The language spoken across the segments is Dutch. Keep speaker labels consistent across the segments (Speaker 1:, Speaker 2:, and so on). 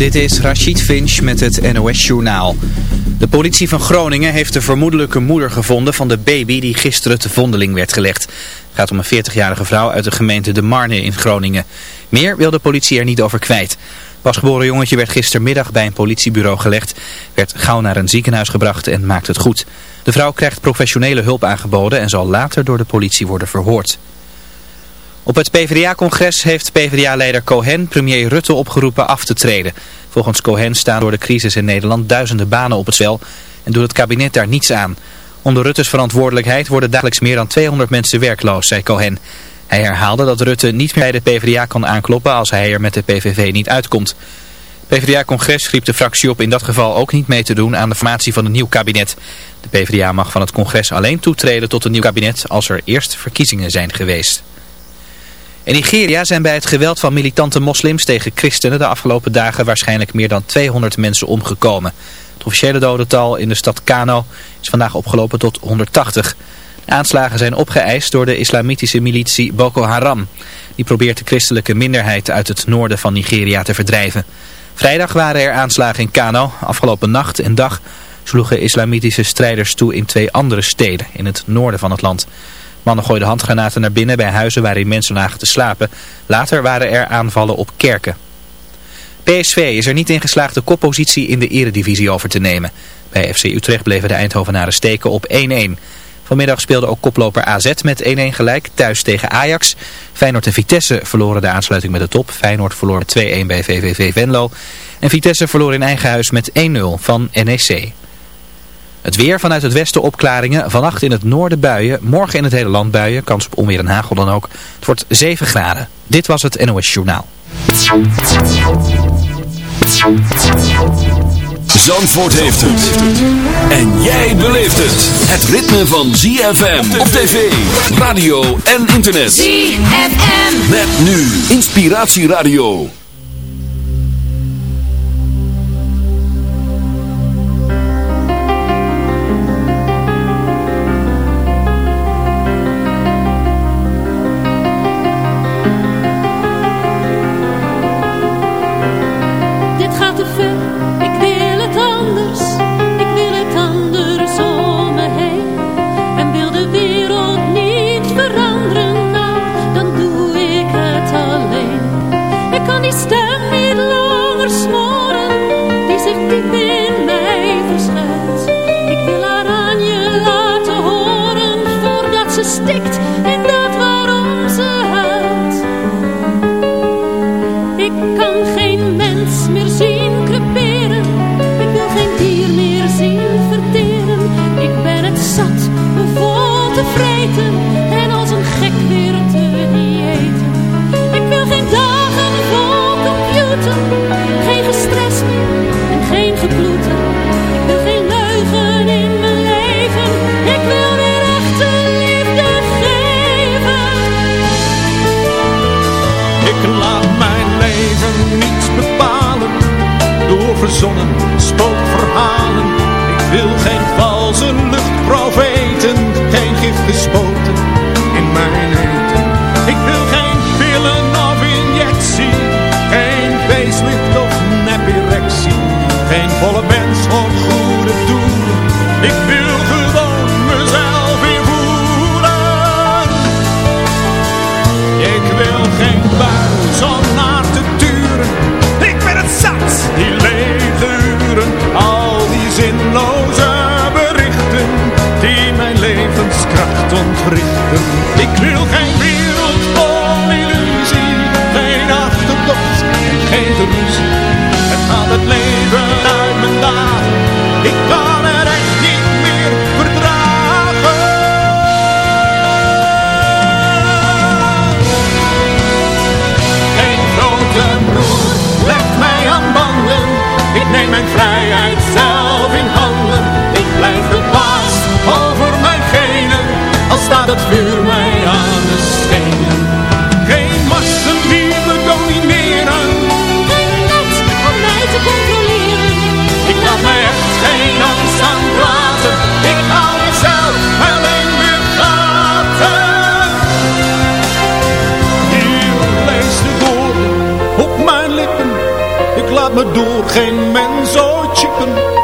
Speaker 1: Dit is Rachid Finch met het NOS-journaal. De politie van Groningen heeft de vermoedelijke moeder gevonden van de baby die gisteren te vondeling werd gelegd. Het gaat om een 40-jarige vrouw uit de gemeente De Marne in Groningen. Meer wil de politie er niet over kwijt. Pasgeboren jongetje werd gistermiddag bij een politiebureau gelegd, werd gauw naar een ziekenhuis gebracht en maakt het goed. De vrouw krijgt professionele hulp aangeboden en zal later door de politie worden verhoord. Op het PvdA-congres heeft PvdA-leider Cohen premier Rutte opgeroepen af te treden. Volgens Cohen staan door de crisis in Nederland duizenden banen op het spel en doet het kabinet daar niets aan. Onder Rutte's verantwoordelijkheid worden dagelijks meer dan 200 mensen werkloos, zei Cohen. Hij herhaalde dat Rutte niet meer bij de PvdA kan aankloppen als hij er met de PVV niet uitkomt. PvdA-congres riep de fractie op in dat geval ook niet mee te doen aan de formatie van een nieuw kabinet. De PvdA mag van het congres alleen toetreden tot een nieuw kabinet als er eerst verkiezingen zijn geweest. In Nigeria zijn bij het geweld van militante moslims tegen christenen de afgelopen dagen waarschijnlijk meer dan 200 mensen omgekomen. Het officiële dodental in de stad Kano is vandaag opgelopen tot 180. De aanslagen zijn opgeëist door de islamitische militie Boko Haram. Die probeert de christelijke minderheid uit het noorden van Nigeria te verdrijven. Vrijdag waren er aanslagen in Kano. Afgelopen nacht en dag sloegen islamitische strijders toe in twee andere steden in het noorden van het land. Mannen gooiden handgranaten naar binnen bij huizen waarin mensen lagen te slapen. Later waren er aanvallen op kerken. PSV is er niet in geslaagd de koppositie in de eredivisie over te nemen. Bij FC Utrecht bleven de Eindhovenaren steken op 1-1. Vanmiddag speelde ook koploper AZ met 1-1 gelijk thuis tegen Ajax. Feyenoord en Vitesse verloren de aansluiting met de top. Feyenoord verloor met 2-1 bij VVV Venlo. En Vitesse verloor in eigen huis met 1-0 van NEC. Het weer vanuit het westen opklaringen. Vannacht in het noorden buien. Morgen in het hele land buien. Kans op onweer en hagel dan ook. Het wordt 7 graden. Dit was het NOS Journaal.
Speaker 2: Zandvoort heeft het. En jij beleeft het. Het ritme van ZFM op tv, radio en internet.
Speaker 3: ZFM.
Speaker 2: Met nu Inspiratieradio.
Speaker 4: Geen
Speaker 5: volle mens voor goede doelen. Ik wil gewoon mezelf weer voelen. Ik wil geen buis om naar te turen. Ik ben het zat, die lege. Al die zinloze berichten die mijn levenskracht ontwrichten. Ik wil geen Ik
Speaker 6: laat me door geen mens ooit chippen.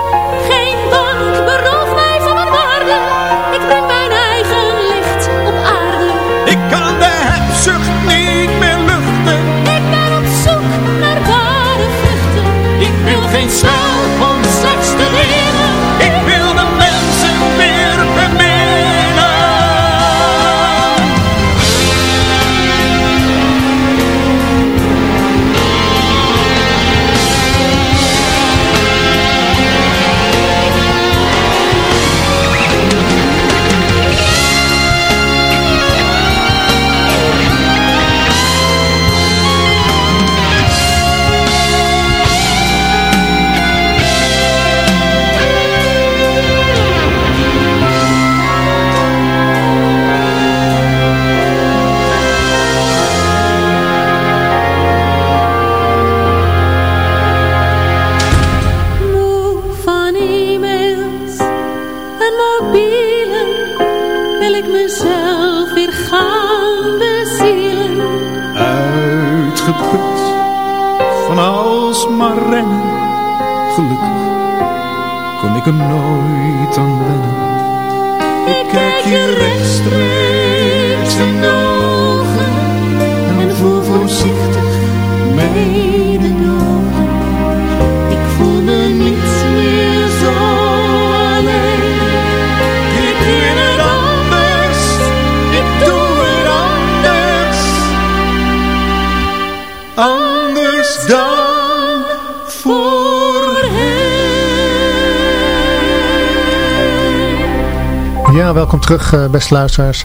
Speaker 7: Terug eh, beste luisteraars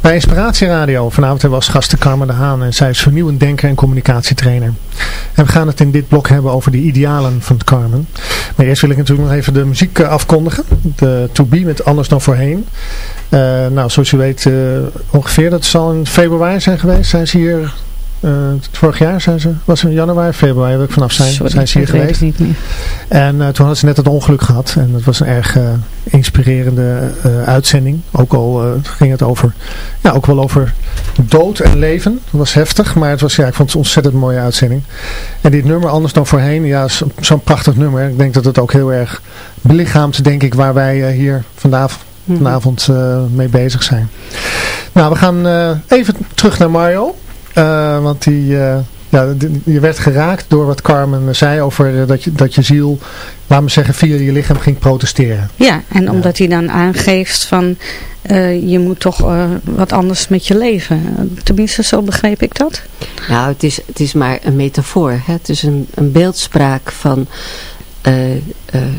Speaker 7: bij Inspiratie Radio. Vanavond hebben we als gasten Carmen de Haan en zij is vernieuwend denker en communicatietrainer. En we gaan het in dit blok hebben over de idealen van Carmen. Maar eerst wil ik natuurlijk nog even de muziek eh, afkondigen. De To Be met Anders dan Voorheen. Eh, nou, zoals je weet ongeveer, dat zal in februari zijn geweest. Zijn ze hier... vorig jaar zijn ze, was het in januari, februari, wil ik vanaf zijn,
Speaker 8: Sorry,
Speaker 7: zijn ze hier geweest. En toen hadden ze net het ongeluk gehad. En dat was een erg inspirerende eh, uitzending. Ook al eh, ging het over, ja, ook wel over dood en leven. Dat was heftig, maar het was, ja, ik vond het een ontzettend mooie uitzending. En dit nummer, anders dan voorheen, ja, zo'n prachtig nummer. Ik denk dat het ook heel erg belichaamt, denk ik, waar wij eh, hier vanavond,
Speaker 8: Mhm.
Speaker 7: vanavond mee bezig zijn. Nou, we gaan even terug naar Mario. Want die, ja, die- je werd geraakt door wat Carmen zei over dat, je, dat je ziel, laat me zeggen, via je lichaam ging protesteren.
Speaker 8: Ja, en omdat hij dan aangeeft van eh, je moet toch eh, wat anders met je leven. Tenminste, zo begreep ik dat.
Speaker 9: Nou, het is, het is maar een metafoor. Hè? Het is een, een beeldspraak van... eh, eh,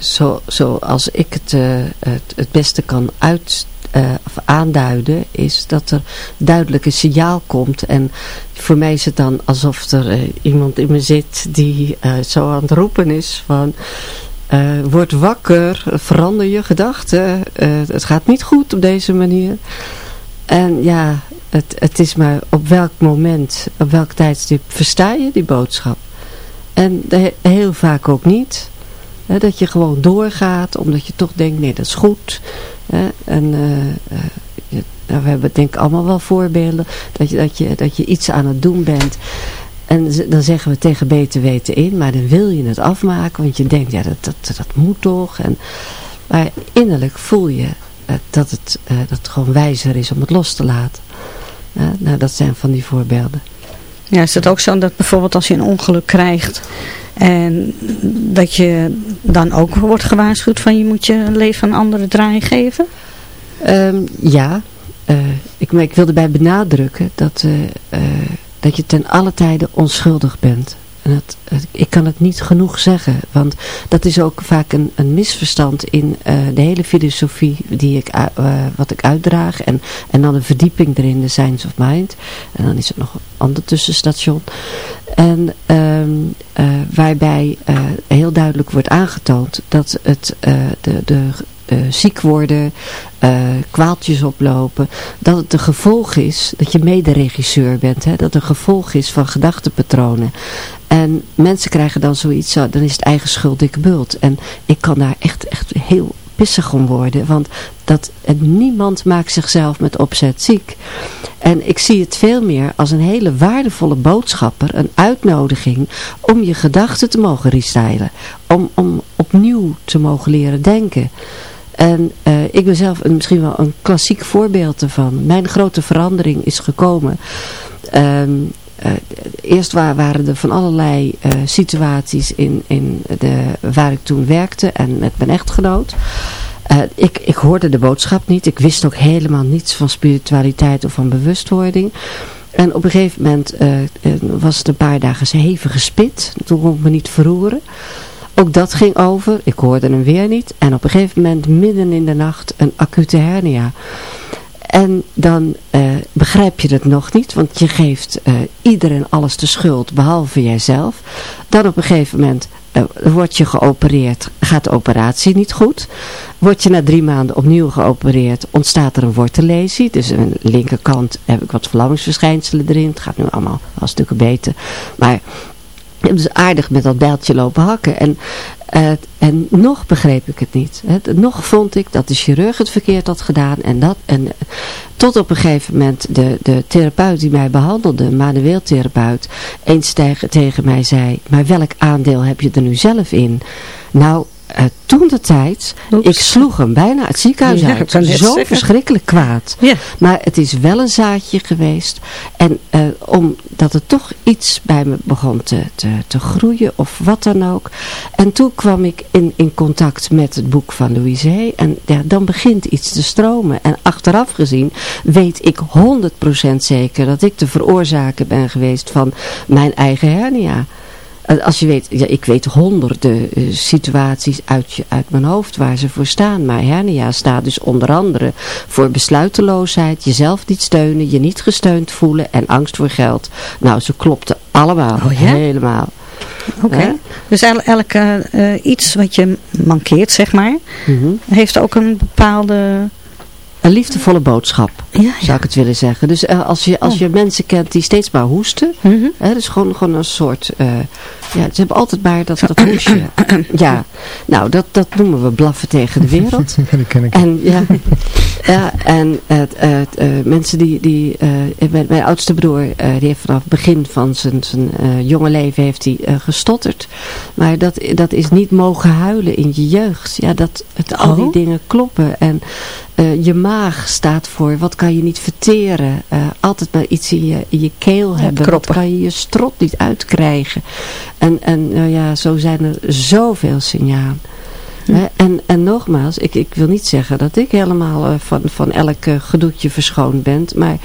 Speaker 9: zo, zoals ik het, eh, het, het beste kan uit, eh, of aanduiden... is dat er duidelijk een signaal komt. En voor mij is het dan alsof er iemand in me zit... die eh, zo aan het roepen is van... eh, word wakker, verander je gedachten. eh, het gaat niet goed op deze manier. En ja, het, het is maar op welk moment, op welk tijdstip versta je die boodschap. En heel vaak ook niet. Dat je gewoon doorgaat, omdat je toch denkt, nee dat is goed. Hè, en eh, nou, we hebben denk ik allemaal wel voorbeelden. Dat je, dat, je, dat je iets aan het doen bent. En dan zeggen we tegen beter weten in, maar dan wil je het afmaken. Want je denkt, ja dat, dat, dat moet toch. En, maar innerlijk voel je eh, dat, het, eh, dat het gewoon wijzer is om het los te laten. Nou, dat zijn van die voorbeelden.
Speaker 8: Ja, is het ook zo dat bijvoorbeeld als je een ongeluk krijgt en dat je dan ook wordt gewaarschuwd van je moet je leven een andere draai geven?
Speaker 9: Ehm, ja, eh, ik, maar ik wil erbij benadrukken dat, dat je ten alle tijde onschuldig bent. En ik kan het niet genoeg zeggen, want dat is ook vaak een, een misverstand in eh, de hele filosofie die ik, u- eh, wat ik uitdraag. En, en dan een verdieping erin, de Science of Mind. En dan is er nog een ander tussenstation. En ehm, eh, waarbij heel duidelijk wordt aangetoond dat het de, de eh, ziek worden, eh, kwaaltjes oplopen, dat het een gevolg is dat je mederegisseur bent, hè, dat het een gevolg is van gedachtenpatronen. En mensen krijgen dan zoiets, zo, dan is het eigen schuld dikke bult. En ik kan daar echt, echt heel pissig om worden. Want dat, niemand maakt zichzelf met opzet ziek. En ik zie het veel meer als een hele waardevolle boodschapper, een uitnodiging om je gedachten te mogen restylen. Om, om opnieuw te mogen leren denken. En uh, ik ben zelf een, misschien wel een klassiek voorbeeld ervan. Mijn grote verandering is gekomen. Um, uh, eerst waren er van allerlei uh, situaties in, in de, waar ik toen werkte en met mijn echtgenoot. Uh, ik, ik hoorde de boodschap niet. Ik wist ook helemaal niets van spiritualiteit of van bewustwording. En op een gegeven moment was het een paar dagen hevig gespit. Toen kon ik me niet verroeren. Ook dat ging over. Ik hoorde hem weer niet. En op een gegeven moment midden in de nacht een acute hernia. En dan uh, begrijp je het nog niet, want je geeft uh, iedereen alles de schuld, behalve jijzelf. Dan op een gegeven moment uh, word je geopereerd, gaat de operatie niet goed. Word je na drie maanden opnieuw geopereerd, ontstaat er een wortellesie. Dus aan de linkerkant heb ik wat verlammingsverschijnselen erin. Het gaat nu allemaal wel stukken beter. Maar ik heb dus aardig met dat bijltje lopen hakken. En, uh, en nog begreep ik het niet. Nog vond ik dat de chirurg het verkeerd had gedaan. En dat, en, tot op een gegeven moment de, de therapeut die mij behandelde, een manueeltherapeut, eens tegen mij zei, maar welk aandeel heb je er nu zelf in? Nou, uh, toen de tijd, ik sloeg hem bijna het ziekenhuis
Speaker 8: Ja,
Speaker 9: uit. Zo
Speaker 8: zeggen.
Speaker 9: verschrikkelijk kwaad.
Speaker 8: Ja.
Speaker 9: Maar het is wel een zaadje geweest. En eh, omdat er toch iets bij me begon te, te, te groeien of wat dan ook. En toen kwam ik in, in contact met het boek van Louise. En ja, dan begint iets te stromen. En achteraf gezien weet ik 100% zeker dat ik de veroorzaker ben geweest van mijn eigen hernia. Eh, Als je weet, ja, ik weet honderden eh, situaties uit, je, uit mijn hoofd waar ze voor staan. Maar hernia staat dus onder andere voor besluiteloosheid, jezelf niet steunen, je niet gesteund voelen en angst voor geld. Nou, ze klopten allemaal,
Speaker 8: Oh ja?
Speaker 9: helemaal.
Speaker 8: Oké. Dus el- elke eh, iets wat je mankeert, zeg maar,
Speaker 9: Mhm.
Speaker 8: heeft ook een bepaalde...
Speaker 9: Een liefdevolle boodschap,
Speaker 8: Ja,
Speaker 9: zou ik het willen zeggen. Dus als, je, als
Speaker 8: Oh.
Speaker 9: je mensen kent die steeds maar hoesten,
Speaker 8: Mhm.
Speaker 9: Hè, dus gewoon, gewoon een soort, ja, ze hebben altijd maar dat, dat hoesje. Ja, nou, dat, dat noemen we blaffen tegen de wereld.
Speaker 7: Die ken ik.
Speaker 9: En ja, ja en het, het, eh, mensen die, die eh, mijn, mijn oudste broer, eh, die heeft vanaf het begin van zijn, zijn eh, jonge leven heeft hij eh, gestotterd. Maar dat, dat is niet mogen huilen in je jeugd. Ja, dat het, al die
Speaker 8: Oh.
Speaker 9: dingen kloppen. En eh, je maag staat voor, wat kan je niet verteren? Eh, altijd maar iets in je, in je keel hebben. Wat
Speaker 8: kroppen.
Speaker 9: kan je je strot niet uitkrijgen? En, en nou ja, zo zijn er zoveel signalen.
Speaker 8: Hm.
Speaker 9: En, en nogmaals, ik, ik wil niet zeggen dat ik helemaal eh, van, van elk eh, gedoetje verschoond ben. Maar,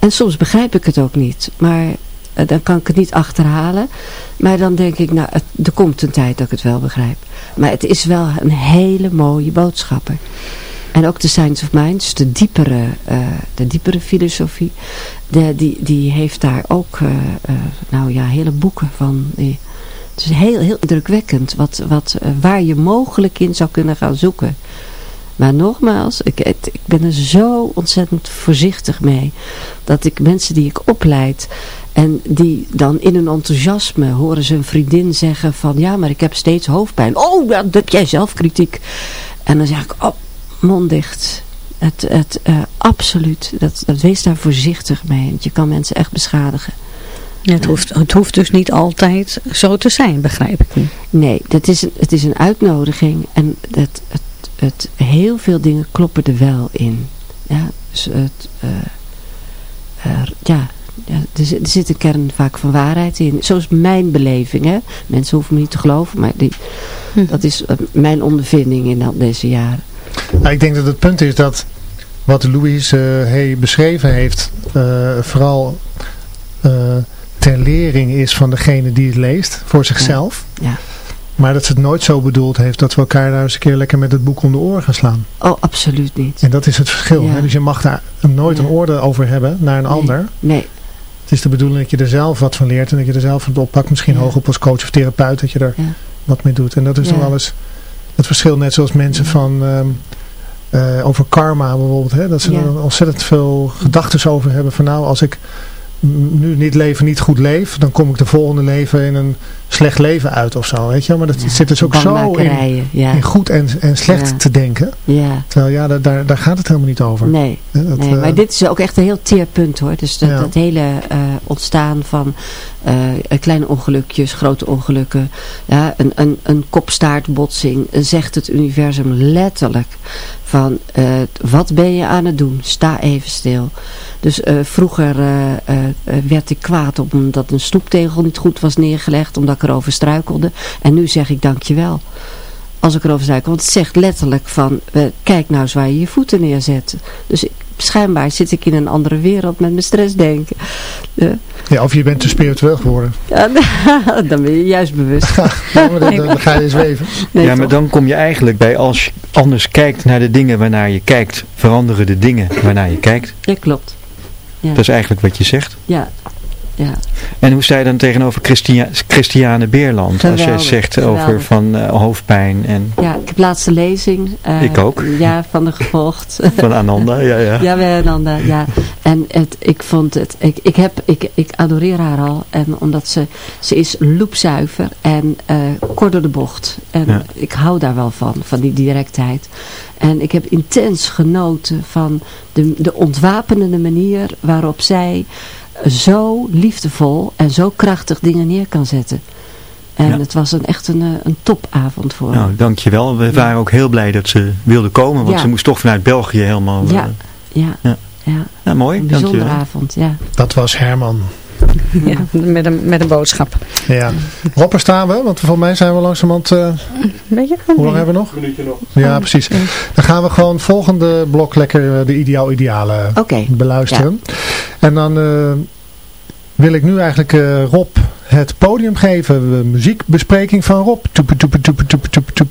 Speaker 9: en soms begrijp ik het ook niet. Maar eh, dan kan ik het niet achterhalen. Maar dan denk ik, nou, het, er komt een tijd dat ik het wel begrijp. Maar het is wel een hele mooie boodschapper. En ook de Science of Minds, de diepere, de diepere filosofie, de, die, die heeft daar ook, nou ja, hele boeken van. Die, het is heel, heel indrukwekkend wat, wat, eh, waar je mogelijk in zou kunnen gaan zoeken. Maar nogmaals, ik, ik ben er zo ontzettend voorzichtig mee. Dat ik mensen die ik opleid en die dan in hun enthousiasme horen ze een vriendin zeggen van ja, maar ik heb steeds hoofdpijn. Oh, dat heb jij zelf kritiek. En dan zeg ik, oh, mond dicht. Het, het, eh, absoluut, dat, dat, wees daar voorzichtig mee. Want je kan mensen echt beschadigen.
Speaker 8: Het, hoeft, het hoeft dus niet altijd zo te zijn, begrijp ik nu.
Speaker 9: Nee, dat is een, het is een uitnodiging en het, het, het, heel veel dingen kloppen er wel in. Ja, dus het, eh, er- ja, ja er, zit- er zit een kern vaak van waarheid in. Zo is mijn beleving. Hè? Mensen hoeven me niet te geloven, maar die,
Speaker 8: Hm.
Speaker 9: dat is eh, mijn ondervinding in al deze jaren.
Speaker 7: Nou, ik denk dat het punt is dat wat Louise eh, Hay beschreven heeft, eh, vooral eh, ter lering is van degene die het leest, voor zichzelf.
Speaker 9: Ja.
Speaker 7: Maar dat ze het nooit zo bedoeld heeft dat we elkaar daar eens een keer lekker met het boek om de oren gaan slaan.
Speaker 9: Oh, absoluut niet.
Speaker 7: En dat is het verschil.
Speaker 9: Ja.
Speaker 7: Hè? Dus je mag daar nooit een oordeel over hebben naar een ander.
Speaker 9: Nee,
Speaker 7: Het is de bedoeling dat je er zelf wat van leert en dat je er zelf van oppakt. Misschien
Speaker 9: Ja.
Speaker 7: hoog op als coach of therapeut dat je er wat mee doet. En dat is wel eens het verschil. Net zoals mensen van ehm, eh, over karma bijvoorbeeld. Hè? Dat ze er ontzettend veel gedachten over hebben. Van nou als ik nu dit leven niet goed leef, dan kom ik de volgende leven in een slecht leven uit of zo, weet je. Maar dat
Speaker 9: Ja,
Speaker 7: zit dus ook zo in,
Speaker 9: ja.
Speaker 7: in goed en, en slecht
Speaker 9: Ja.
Speaker 7: te denken.
Speaker 9: Ja.
Speaker 7: Terwijl ja, daar, daar, gaat het helemaal niet over.
Speaker 9: Nee,
Speaker 7: dat,
Speaker 9: nee
Speaker 7: eh,
Speaker 9: maar dit is ook echt een heel teer punt hoor. Dus dat, hele eh, ontstaan van eh, kleine ongelukjes, grote ongelukken, ja, een, een, een kopstaartbotsing, zegt het universum letterlijk van wat ben je aan het doen? Sta even stil. Dus vroeger werd ik kwaad omdat een snoeptegel niet goed was neergelegd, omdat ik erover struikelde. En nu zeg ik dankjewel. Als ik erover struikel. Want het zegt letterlijk van, eh, kijk nou eens waar je je voeten neerzet. Dus ik, schijnbaar zit ik in een andere wereld met mijn stressdenken. Eh,
Speaker 7: ja, of je bent te spiritueel geworden.
Speaker 9: ja, dan ben je juist bewust.
Speaker 7: Ja, dan, dan ga je zweven.
Speaker 9: Nee,
Speaker 10: ja, maar dan kom je eigenlijk bij als je anders kijkt naar de dingen waarnaar je kijkt, veranderen de dingen waarnaar je kijkt.
Speaker 9: Ja, klopt. Ja,
Speaker 10: Dat is eigenlijk wat je zegt.
Speaker 9: ja, ja.
Speaker 10: En hoe sta je dan tegenover Christia Christiane Beerland? Als jij
Speaker 9: Geweldig,
Speaker 10: zegt over van eh, hoofdpijn en
Speaker 9: ja, ik heb laatste lezing. eh,
Speaker 10: Ik ook.
Speaker 9: Ja, van de gevolgd.
Speaker 10: van Ananda. Ja, ja.
Speaker 9: Ja, wij Nanda, ja. En het, ik vond het, ik, ik, heb, ik, ik adoreer haar al. En omdat ze, ze is loepzuiver en eh kort door de bocht. En
Speaker 10: Ja.
Speaker 9: ik hou daar wel van, van die directheid. En ik heb intens genoten van de, de ontwapenende manier waarop zij zo liefdevol en zo krachtig dingen neer kan zetten. En
Speaker 10: Ja.
Speaker 9: het was een, echt een, eh, een topavond voor
Speaker 10: Nou, dankjewel. We waren ook heel blij dat ze wilde komen, want
Speaker 9: Ja.
Speaker 10: ze moest toch vanuit België helemaal... eh,
Speaker 9: Ja, ja,
Speaker 10: Ja.
Speaker 9: ja.
Speaker 10: ja, mooi.
Speaker 9: Een bijzondere
Speaker 10: Dankjewel.
Speaker 9: avond, ja.
Speaker 7: Dat was Herman.
Speaker 8: Ja, met, een, met een boodschap.
Speaker 7: Ja. Rob, waar staan we? Want volgens mij zijn we langzamerhand... eh
Speaker 8: Weet je?
Speaker 7: hoe lang hebben we nog?
Speaker 6: Minuutje nog.
Speaker 7: Ja, precies. Dan gaan we gewoon volgende blok lekker eh, de ideaal idealen
Speaker 9: Oké.
Speaker 7: beluisteren. En dan eh, wil ik nu eigenlijk eh, Rob het podium geven. De muziekbespreking van Rob. Toep, toep, toep, toep, toep, toep.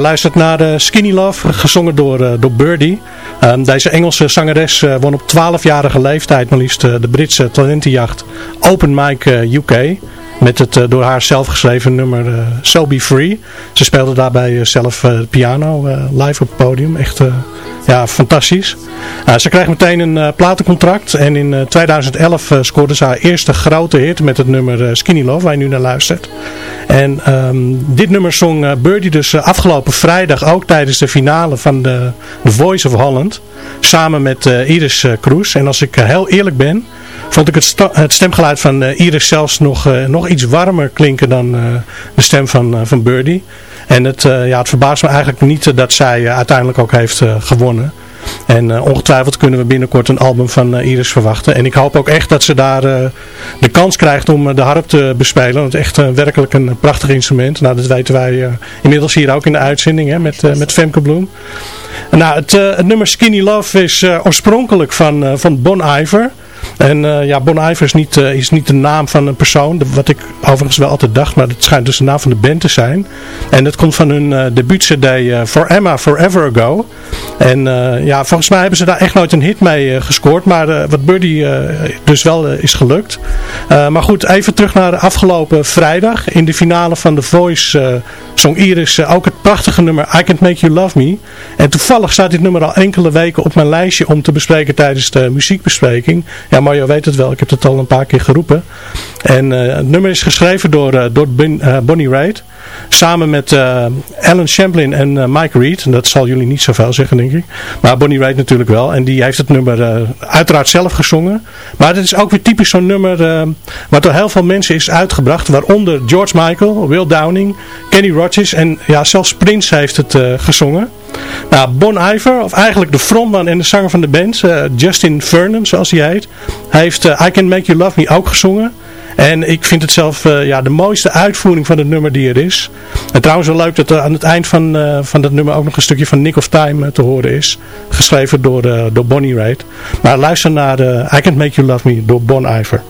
Speaker 6: Luistert naar eh, Skinny Love, gezongen door, eh, door Birdie. Ehm, deze Engelse zangeres eh, won op 12-jarige leeftijd maar liefst de Britse talentenjacht Open Mic UK. Met het door haar zelf geschreven nummer So Be Free. Ze speelde daarbij zelf piano live op het podium. Echt ja, fantastisch. Ze kreeg meteen een platencontract. En in eh, 2011 eh, scoorde ze haar eerste grote hit met het nummer Skinny Love, waar je nu naar luistert. En ehm, dit nummer zong eh, Birdie dus eh, afgelopen vrijdag ook tijdens de finale van de The Voice of Holland. Samen met eh, Iris Kroes. En als ik heel eerlijk ben, vond ik het, het stemgeluid van Iris zelfs nog, nog iets warmer klinken dan de stem van, van Birdie. En het, ja, het verbaast me eigenlijk niet dat zij uiteindelijk ook heeft gewonnen. En eh, ongetwijfeld kunnen we binnenkort een album van eh, Iris verwachten. En ik hoop ook echt dat ze daar eh, de kans krijgt om de harp te bespelen. Want echt werkelijk een prachtig instrument. Nou, dat weten wij inmiddels hier ook in de uitzending hè, met, met Femke Bloem. Nou, het, het nummer Skinny Love is oorspronkelijk van, van Bon Iver. En eh, ja, Bon Iver is niet, eh, is niet de naam van een persoon, de- wat ik overigens wel altijd dacht, maar het schijnt dus de naam van de band te zijn. En dat komt van hun eh debuut-cd For Emma Forever Ago. En ja, volgens mij hebben ze daar echt nooit een hit mee gescoord, maar wat eh, dus wel is gelukt. Maar goed, even terug naar afgelopen vrijdag. In de finale van The Voice zong Iris ook het prachtige nummer I Can't Make You Love Me. En toevallig staat dit nummer al enkele weken op mijn lijstje om te bespreken tijdens de muziekbespreking. Ja, Mario weet het wel, ik heb het al een paar keer geroepen. En eh, het nummer is geschreven door, eh, door eh, Bonnie Raitt. Samen met Alan Champlin en Mike Reed. En dat zal jullie niet zoveel zeggen, denk ik. Maar Bonnie Raitt natuurlijk wel. En die heeft het nummer uiteraard zelf gezongen. Maar het is ook weer typisch zo'n nummer wat door heel veel mensen is uitgebracht. Waaronder George Michael, Will Downing,
Speaker 11: Kenny Rogers en ja, zelfs Prince heeft het gezongen. Nou, Bon Iver, of eigenlijk de frontman en de zanger van de band, Justin Vernon zoals hij heet. Heeft I Can Make You Love Me ook gezongen. En ik vind het zelf uh, ja, de mooiste uitvoering van het nummer die er is. En trouwens wel leuk dat er aan het eind van, van dat nummer ook nog een stukje van Nick of Time te horen is. Geschreven door, door Bonnie Raitt. Maar luister naar I Can't Make You Love Me door Bon Iver.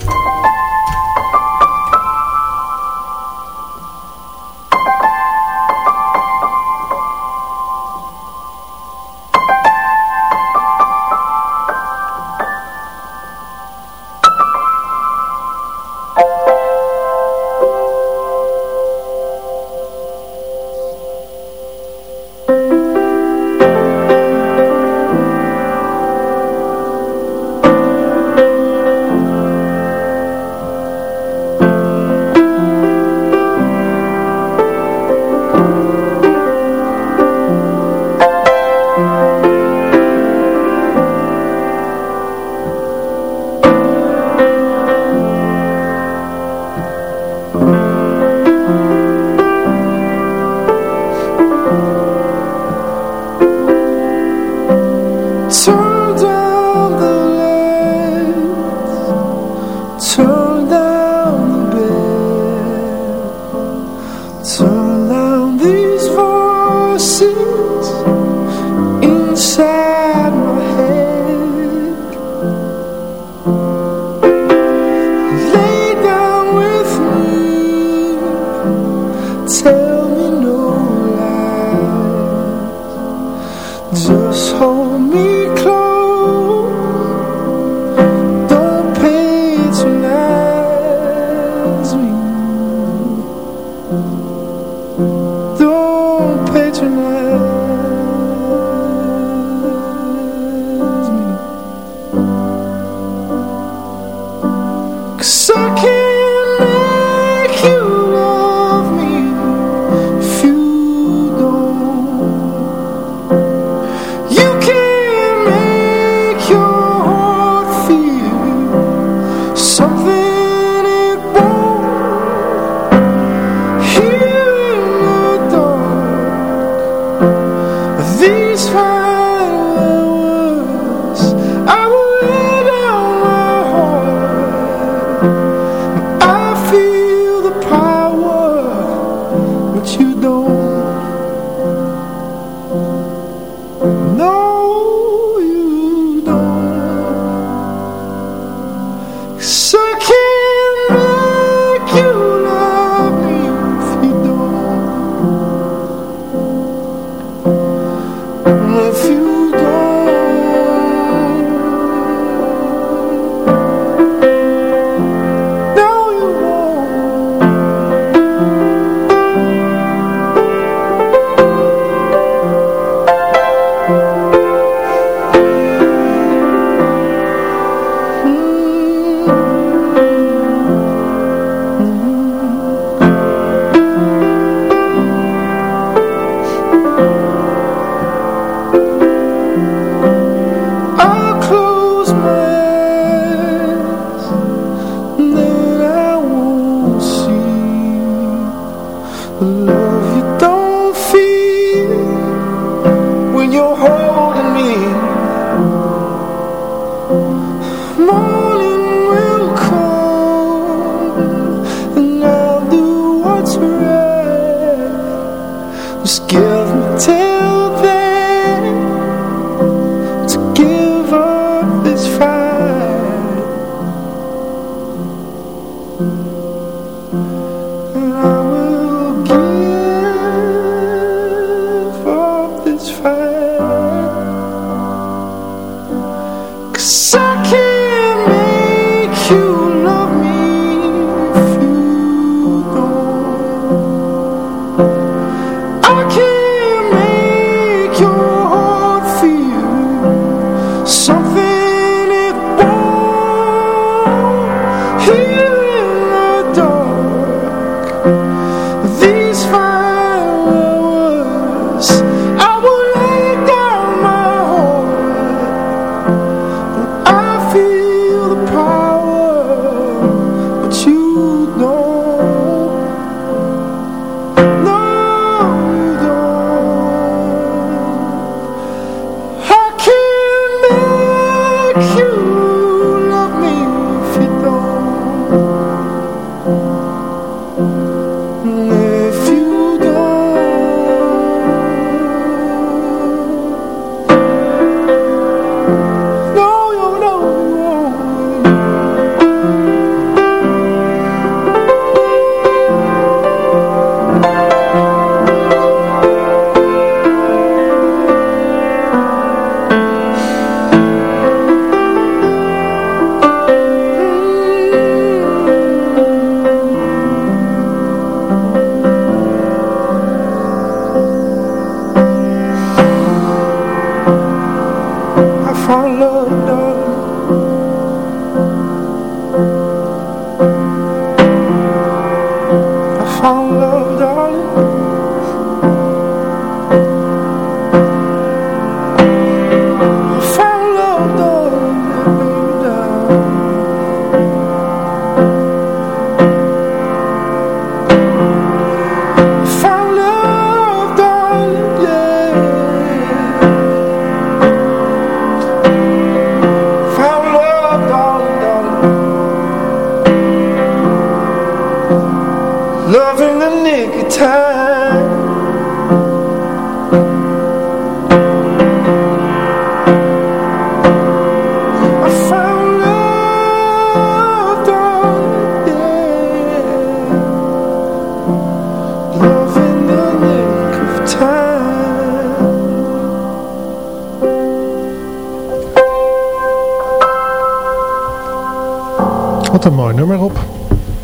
Speaker 7: Wat een mooi nummer op.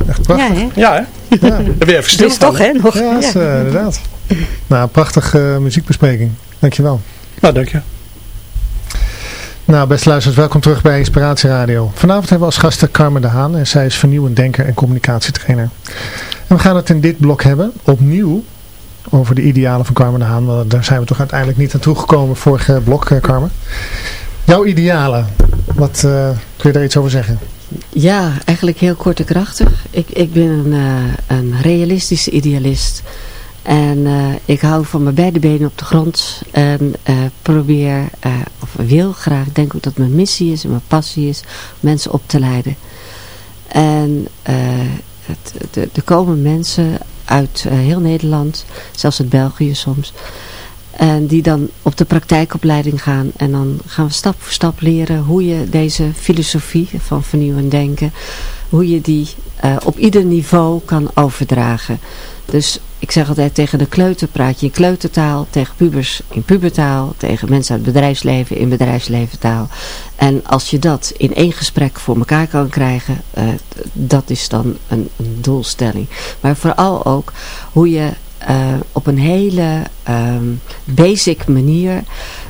Speaker 7: Echt prachtig.
Speaker 8: Ja, hè?
Speaker 11: Ja, hè?
Speaker 7: Ja,
Speaker 11: Heb je even stil
Speaker 8: is toch, hè? Nog.
Speaker 7: ja, dat is,
Speaker 8: Ja.
Speaker 7: eh, inderdaad. Nou, prachtige eh, muziekbespreking. Dankjewel.
Speaker 11: Nou, dank je.
Speaker 7: Nou, beste luisteraars, welkom terug bij Inspiratie Radio. Vanavond hebben we als gasten Carmen de Haan en zij is vernieuwend denker en communicatietrainer. En we gaan het in dit blok hebben, opnieuw, over de idealen van Carmen de Haan. Want daar zijn we toch uiteindelijk niet aan toegekomen, vorige blok, eh, Carmen. Jouw idealen, wat eh, kun je daar iets over zeggen?
Speaker 9: Ja, eigenlijk heel kort en krachtig. Ik, ik ben een, eh, een realistische idealist. En eh, ik hou van mijn beide benen op de grond. En eh, probeer, of wil graag, ik denk ook dat mijn missie is en mijn passie is, mensen op te leiden. En het, de- er komen mensen uit heel Nederland, zelfs uit België soms. En die dan op de praktijkopleiding gaan. En dan gaan we stap voor stap leren hoe je deze filosofie van vernieuwend denken, hoe je die eh, op ieder niveau kan overdragen. Dus ik zeg altijd tegen de kleuter praat je in kleutertaal, tegen pubers in pubertaal, tegen mensen uit het bedrijfsleven in bedrijfsleventaal. En als je dat in één gesprek voor elkaar kan krijgen, eh, dat is dan een, een doelstelling. Maar vooral ook hoe je eh, op een hele ehm, basic manier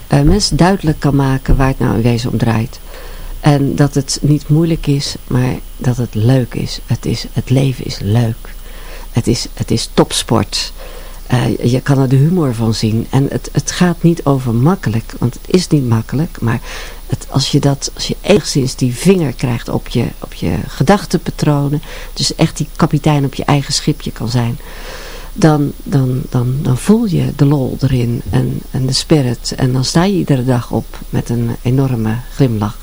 Speaker 9: eh, mensen duidelijk kan maken waar het nou in wezen om draait. En dat het niet moeilijk is, maar dat het leuk is. Het, is, het leven is leuk. Het is, het is topsport. Eh, je kan er de humor van zien. En het, het gaat niet over makkelijk, want het is niet makkelijk. Maar het, als, je dat, als je enigszins die vinger krijgt op je, op je gedachtenpatronen. Dus echt die kapitein op je eigen schipje kan zijn. Dan, dan, dan, dan voel je de lol erin en, en de spirit. En dan sta je iedere dag op met een enorme glimlach.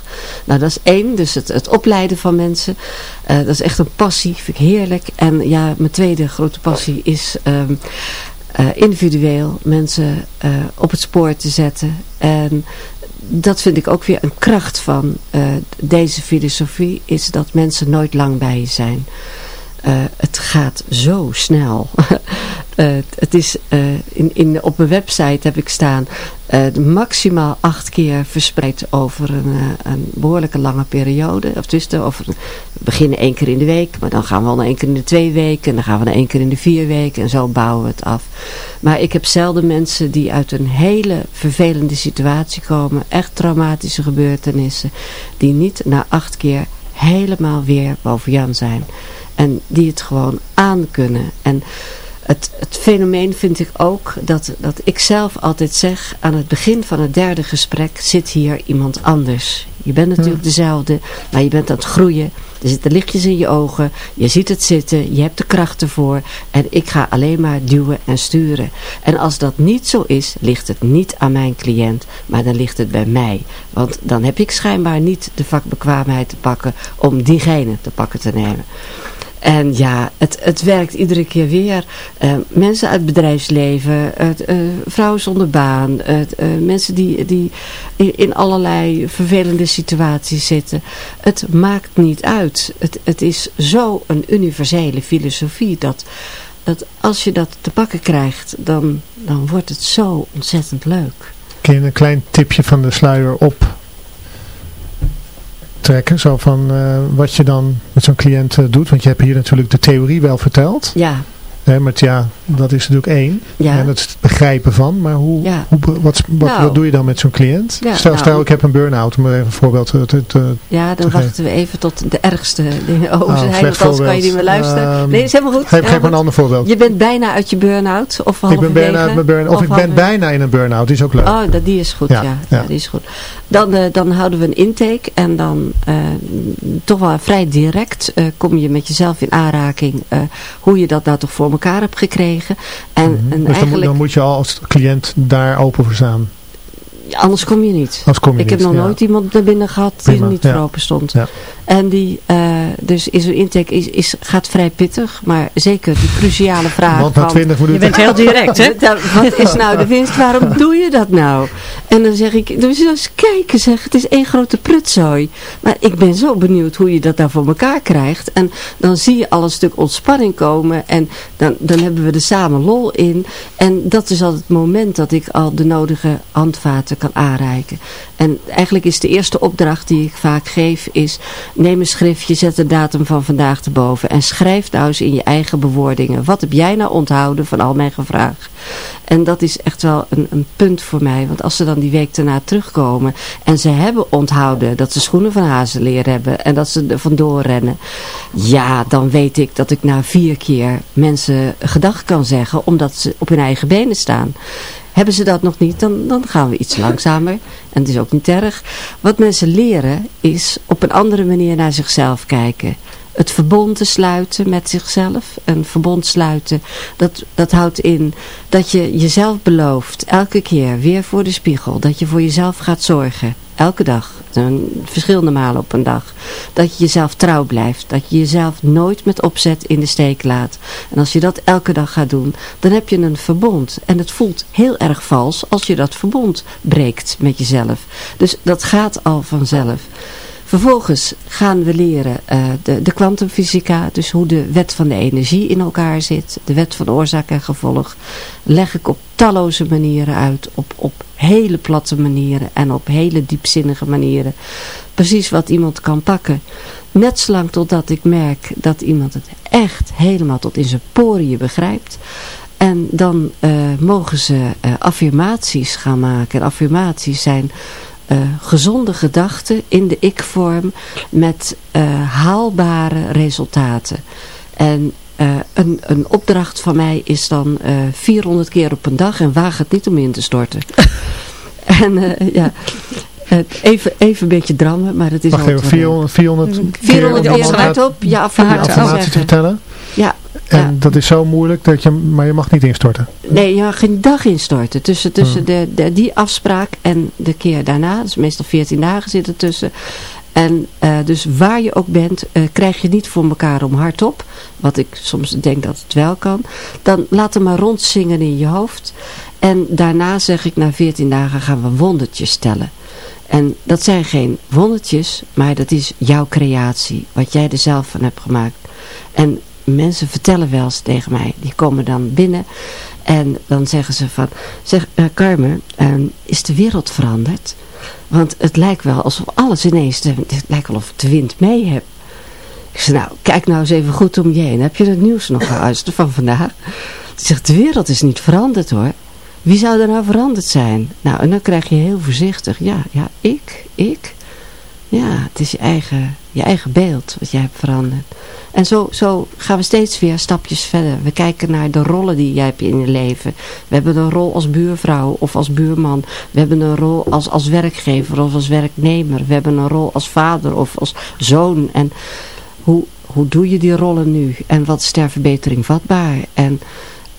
Speaker 9: Nou, dat is één. Dus het, het opleiden van mensen. Eh, dat is echt een passie. Vind ik heerlijk. En ja, mijn tweede grote passie is eh, individueel mensen eh, op het spoor te zetten. En dat vind ik ook weer een kracht van deze filosofie. Is dat mensen nooit lang bij je zijn. Eh, het gaat zo snel. Eh, het is, eh, in, in, op mijn website heb ik staan maximaal acht keer verspreid over een, een behoorlijke lange periode. Of over, we beginnen één keer in de week, maar dan gaan we al naar één keer in de twee weken. En dan gaan we naar één keer in de vier weken. En zo bouwen we het af. Maar ik heb zelden mensen die uit een hele vervelende situatie komen. Echt traumatische gebeurtenissen. Die niet na acht keer helemaal weer boven Jan zijn. En die het gewoon aan kunnen. En het, het fenomeen vind ik ook dat, dat ik zelf altijd zeg... aan het begin van het derde gesprek zit hier iemand anders. Je bent natuurlijk dezelfde, maar je bent aan het groeien. Er zitten lichtjes in je ogen. Je ziet het zitten. Je hebt de kracht ervoor. En ik ga alleen maar duwen en sturen. En als dat niet zo is, ligt het niet aan mijn cliënt. Maar dan ligt het bij mij. Want dan heb ik schijnbaar niet de vakbekwaamheid te pakken om diegene te pakken te nemen. En ja, het, het werkt iedere keer weer. Eh, mensen uit het bedrijfsleven, het, eh, vrouwen zonder baan, het, eh, mensen die, die in, allerlei vervelende situaties zitten. Het maakt niet uit. Het, het is zo een universele filosofie dat, dat als je dat te pakken krijgt, dan, dan wordt het zo ontzettend leuk.
Speaker 7: Kun je een klein tipje van de sluier op trekken? Zo van eh, wat je dan met zo'n cliënt eh, doet. Want je hebt hier natuurlijk de theorie wel verteld.
Speaker 9: Ja,
Speaker 7: Hè, met ja, dat is natuurlijk één.
Speaker 9: Ja.
Speaker 7: En dat is het begrijpen van. Maar hoe,
Speaker 9: Ja.
Speaker 7: hoe wat, wat,
Speaker 9: Nou.
Speaker 7: wat doe je dan met zo'n cliënt?
Speaker 9: Ja,
Speaker 7: stel,
Speaker 9: nou.
Speaker 7: stel, ik heb een burn-out. Om even een voorbeeld te... te, te-
Speaker 9: Ja, dan wachten we even tot de ergste dingen over
Speaker 7: Oh,
Speaker 9: zijn. Want anders kan je niet meer luisteren.
Speaker 7: Ehm,
Speaker 9: nee, is helemaal goed.
Speaker 7: geef,
Speaker 9: goed.
Speaker 7: een ander voorbeeld.
Speaker 9: Je bent bijna uit je burn-out. Of
Speaker 7: ik ben bijna uit mijn burn Of ik ben bijna in een burn-out. Die is ook leuk.
Speaker 9: Oh, dat, die is goed, ja. Die is goed. Dan, eh, dan houden we een intake en dan eh, toch wel vrij direct eh, kom je met jezelf in aanraking hoe je dat nou toch voor elkaar hebt gekregen. En,
Speaker 7: Mhm.
Speaker 9: en
Speaker 7: dus dan moet,
Speaker 9: eigenlijk,
Speaker 7: dan moet je al als cliënt daar open voor staan.
Speaker 9: anders kom je niet.
Speaker 7: Kom je
Speaker 9: Ik heb nog
Speaker 7: ja.
Speaker 9: nooit iemand naar binnen gehad die er niet
Speaker 7: ja.
Speaker 9: voor open stond. En die, eh, dus is een intake is, is, gaat vrij pittig, maar zeker die cruciale vraag
Speaker 7: Want na
Speaker 9: van...
Speaker 7: 20
Speaker 8: Je
Speaker 7: minuten...
Speaker 8: bent heel direct, hè?
Speaker 9: Wat is nou de winst? Waarom doe je dat nou? En dan zeg ik, dus eens kijken zeg, het is één grote prutzooi. Maar ik ben zo benieuwd hoe je dat nou voor elkaar krijgt. En dan zie je al een stuk ontspanning komen. En dan, dan hebben we er samen lol in. En dat is al het moment dat ik al de nodige handvaten kan aanreiken. En eigenlijk is de eerste opdracht die ik vaak geef is... neem een schriftje, zet de datum van vandaag erboven... en schrijf nou eens in je eigen bewoordingen... wat heb jij nou onthouden van al mijn gevraagd? En dat is echt wel een, een punt voor mij. Want als ze dan die week daarna terugkomen... en ze hebben onthouden dat ze schoenen van hazenleer hebben... en dat ze er vandoor rennen... ja, dan weet ik dat ik na vier keer mensen gedag kan zeggen... omdat ze op hun eigen benen staan... Hebben ze dat nog niet, dan, dan gaan we iets langzamer. En het is ook niet erg. Wat mensen leren is op een andere manier naar zichzelf kijken. Het verbond te sluiten met zichzelf. Een verbond sluiten, dat, dat houdt in dat je jezelf belooft. Elke keer weer voor de spiegel. Dat je voor jezelf gaat zorgen. Elke dag. Een, verschillende malen op een dag. Dat je jezelf trouw blijft. Dat je jezelf nooit met opzet in de steek laat. En als je dat elke dag gaat doen, dan heb je een verbond. En het voelt heel erg vals als je dat verbond breekt met jezelf. Dus dat gaat al vanzelf. Vervolgens gaan we leren de, de kwantumfysica, dus hoe de wet van de energie in elkaar zit. De wet van oorzaak en gevolg leg ik op talloze manieren uit, op, op hele platte manieren en op hele diepzinnige manieren. Precies wat iemand kan pakken. Net zolang totdat ik merk dat iemand het echt helemaal tot in zijn poriën begrijpt. En dan eh, mogen ze eh, affirmaties gaan maken. En affirmaties zijn eh, gezonde gedachten in de ik-vorm met eh, haalbare resultaten. En eh, een, een opdracht van mij is dan eh 400 keer op een dag en waag het niet om in te storten. en eh, ja, even, even een beetje drammen, maar het is
Speaker 7: Wacht even,
Speaker 9: wel leuk.
Speaker 7: 400, 400
Speaker 9: 400
Speaker 7: keer
Speaker 9: keer
Speaker 7: om de
Speaker 9: hardop je
Speaker 7: je
Speaker 9: affirmatie
Speaker 7: affirmatie te vertellen.
Speaker 9: Ja,
Speaker 7: En
Speaker 9: ja.
Speaker 7: dat is zo moeilijk, dat je, maar je mag niet instorten.
Speaker 9: Nee, je mag geen dag instorten. Tussen, tussen
Speaker 7: Hmm.
Speaker 9: de, de, die afspraak en de keer daarna. Dus meestal 14 dagen zitten tussen. En eh, dus waar je ook bent, eh, krijg je niet voor elkaar om hardop. Wat ik soms denk dat het wel kan. Dan laat hem maar rondzingen in je hoofd. En daarna zeg ik, na 14 dagen gaan we wondertjes tellen. En dat zijn geen wondertjes, maar dat is jouw creatie. Wat jij er zelf van hebt gemaakt. En mensen vertellen wel eens tegen mij. Die komen dan binnen. En dan zeggen ze van... Zeg, eh, Carmen, eh, is de wereld veranderd? Want het lijkt wel alsof alles ineens... De, het lijkt wel of ik de wind mee heb. Ik zeg, nou, kijk nou eens even goed om je heen. Heb je het nieuws nog geluisterd van vandaag? Die zegt, de wereld is niet veranderd hoor. Wie zou er nou veranderd zijn? Nou, en dan krijg je heel voorzichtig. Ja, ja, ik, ik. Ja, het is je eigen, je eigen beeld wat jij hebt veranderd. En zo, zo gaan we steeds weer stapjes verder. We kijken naar de rollen die jij hebt in je leven. We hebben een rol als buurvrouw of als buurman. We hebben een rol als, als werkgever of als werknemer. We hebben een rol als vader of als zoon. En hoe, hoe doe je die rollen nu? En wat is ter verbetering vatbaar? En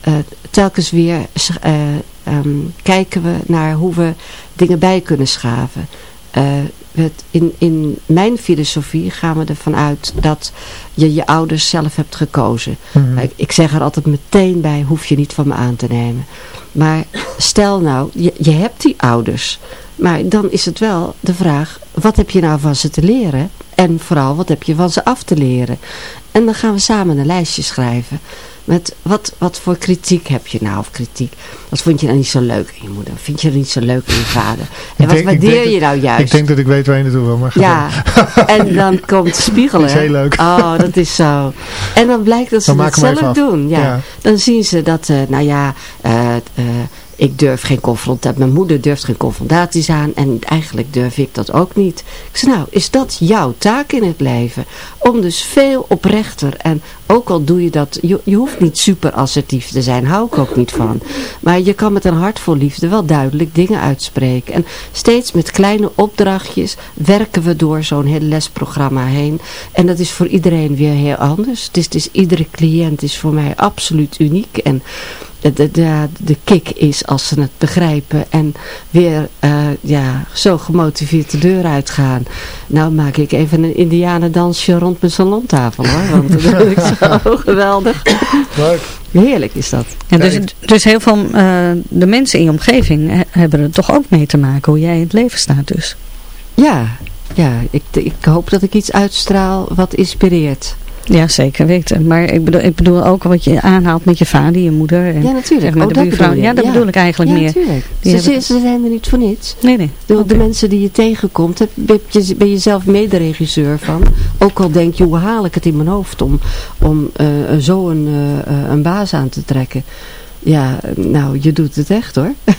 Speaker 9: eh, telkens weer eh, ehm, kijken we naar hoe we dingen bij kunnen schaven. Eh, het, in, in mijn filosofie gaan we ervan uit dat je je ouders zelf hebt gekozen.
Speaker 7: Mhm.
Speaker 9: Ik, ik zeg er altijd meteen bij, hoef je niet van me aan te nemen. Maar stel nou, je, je hebt die ouders. Maar dan is het wel de vraag, wat heb je nou van ze te leren? En vooral, wat heb je van ze af te leren? En dan gaan we samen een lijstje schrijven. Met wat, wat voor kritiek heb je nou? Of kritiek. Wat vond je nou niet zo leuk in je moeder? Vind je er niet zo leuk in je vader? En wat waardeer je nou juist?
Speaker 7: Ik denk dat ik weet waar je naartoe wil. Maar
Speaker 9: ja, en dan komt spiegelen.
Speaker 7: Dat is heel leuk.
Speaker 9: Oh, dat is zo. En dan blijkt dat ze dat zelf doen. Ja. Dan zien ze dat, uh, nou ja, uh, uh, ik durf geen confrontatie, mijn moeder durft geen confrontaties aan en eigenlijk durf ik dat ook niet. Ik zei, nou, is dat jouw taak in het leven? Om dus veel oprechter en ook al doe je dat, je, je hoeft niet super assertief te zijn, hou ik ook niet van. Maar je kan met een hart vol liefde wel duidelijk dingen uitspreken. En steeds met kleine opdrachtjes werken we door zo'n heel lesprogramma heen. En dat is voor iedereen weer heel anders. Het is, iedere cliënt is voor mij absoluut uniek en de, de, de kick is als ze het begrijpen en weer uh, ja, zo gemotiveerd de deur uitgaan. Nou maak ik even een indianendansje rond mijn salontafel hoor, want dat vind ik zo geweldig. Leuk. Heerlijk is dat.
Speaker 8: En dus, dus heel veel uh, de mensen in je omgeving hebben er toch ook mee te maken hoe jij in het leven staat dus.
Speaker 9: Ja, ja ik, ik hoop dat ik iets uitstraal wat inspireert.
Speaker 8: Ja, zeker weten. Maar ik bedoel, ik bedoel ook wat je aanhaalt met je vader, je moeder. En,
Speaker 9: ja, natuurlijk.
Speaker 8: Zeg maar,
Speaker 9: oh,
Speaker 8: de buurvrouw. Ja, dat bedoel ik eigenlijk
Speaker 9: ja,
Speaker 8: meer.
Speaker 9: Natuurlijk. Ze, ze, ze, zijn er niet voor niets.
Speaker 8: Nee, nee.
Speaker 9: De, okay. de mensen die je tegenkomt, ben je, ben je zelf mederegisseur van. Ook al denk je, hoe haal ik het in mijn hoofd om, om uh, zo een, uh, een baas aan te trekken. Ja, nou, je doet het echt hoor.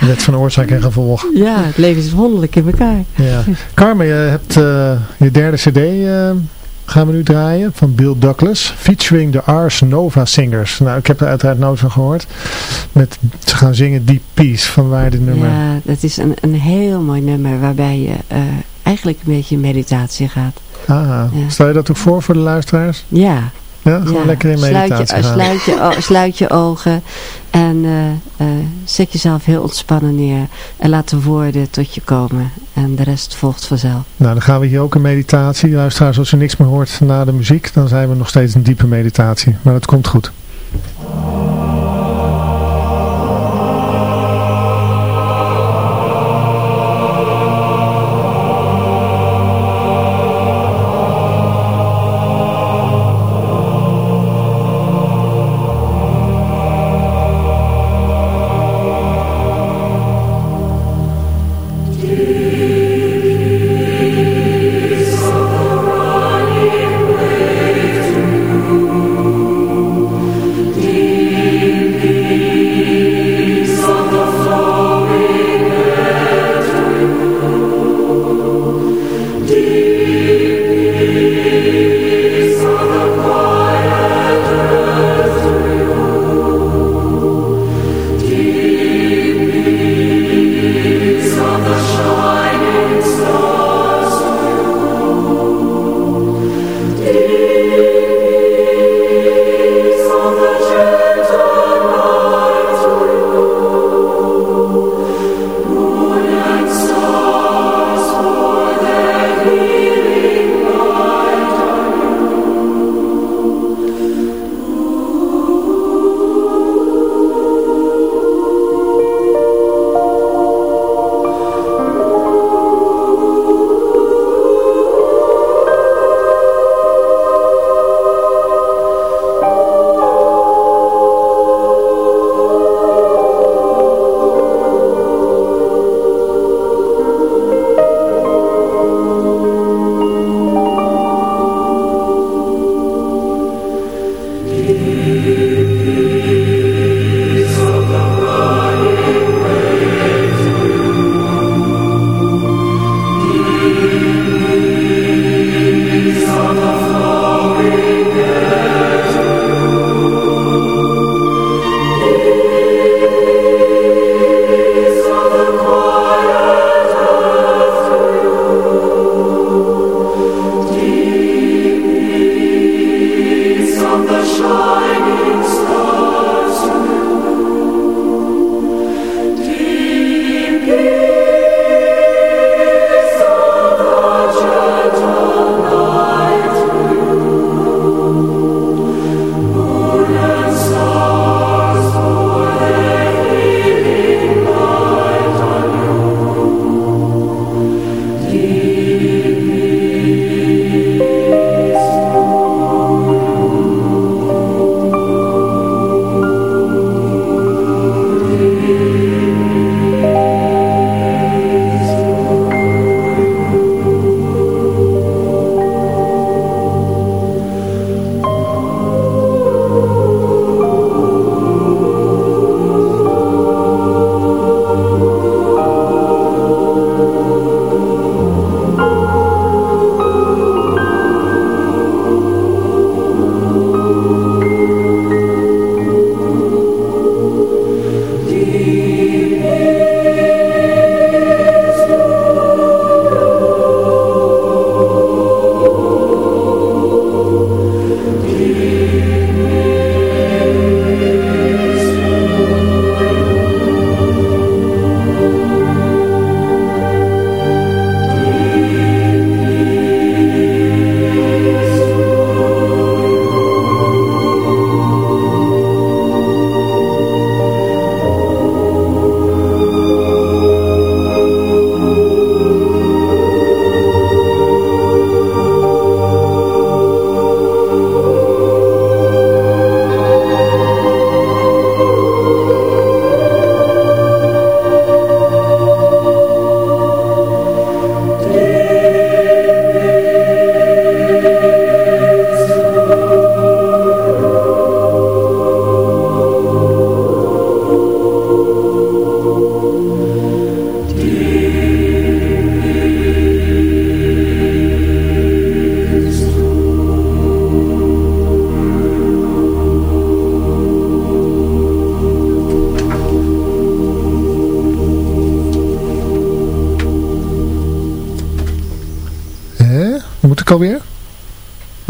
Speaker 7: Wet van oorzaak en gevolg.
Speaker 9: Ja, het leven is wonderlijk in elkaar.
Speaker 7: Ja. Carmen, je hebt uh, je derde cd uh, gaan we nu draaien van Bill Douglas. Featuring de Ars Nova Singers. Nou, ik heb er uiteraard nooit van gehoord. Met, ze gaan zingen Deep Peace. Van waar dit nummer?
Speaker 9: Ja, dat is een, een heel mooi nummer waarbij je uh, eigenlijk een beetje in meditatie gaat.
Speaker 7: Ah, ja. stel je dat ook voor voor de luisteraars?
Speaker 9: Ja,
Speaker 7: ja, gewoon ja, lekker in meditatie
Speaker 9: sluit je, sluit je, sluit je ogen en uh, uh, zet jezelf heel ontspannen neer. En laat de woorden tot je komen. En de rest volgt vanzelf.
Speaker 7: Nou, dan gaan we hier ook een meditatie. Luisteraars, als je niks meer hoort na de muziek, dan zijn we nog steeds een diepe meditatie. Maar dat komt goed.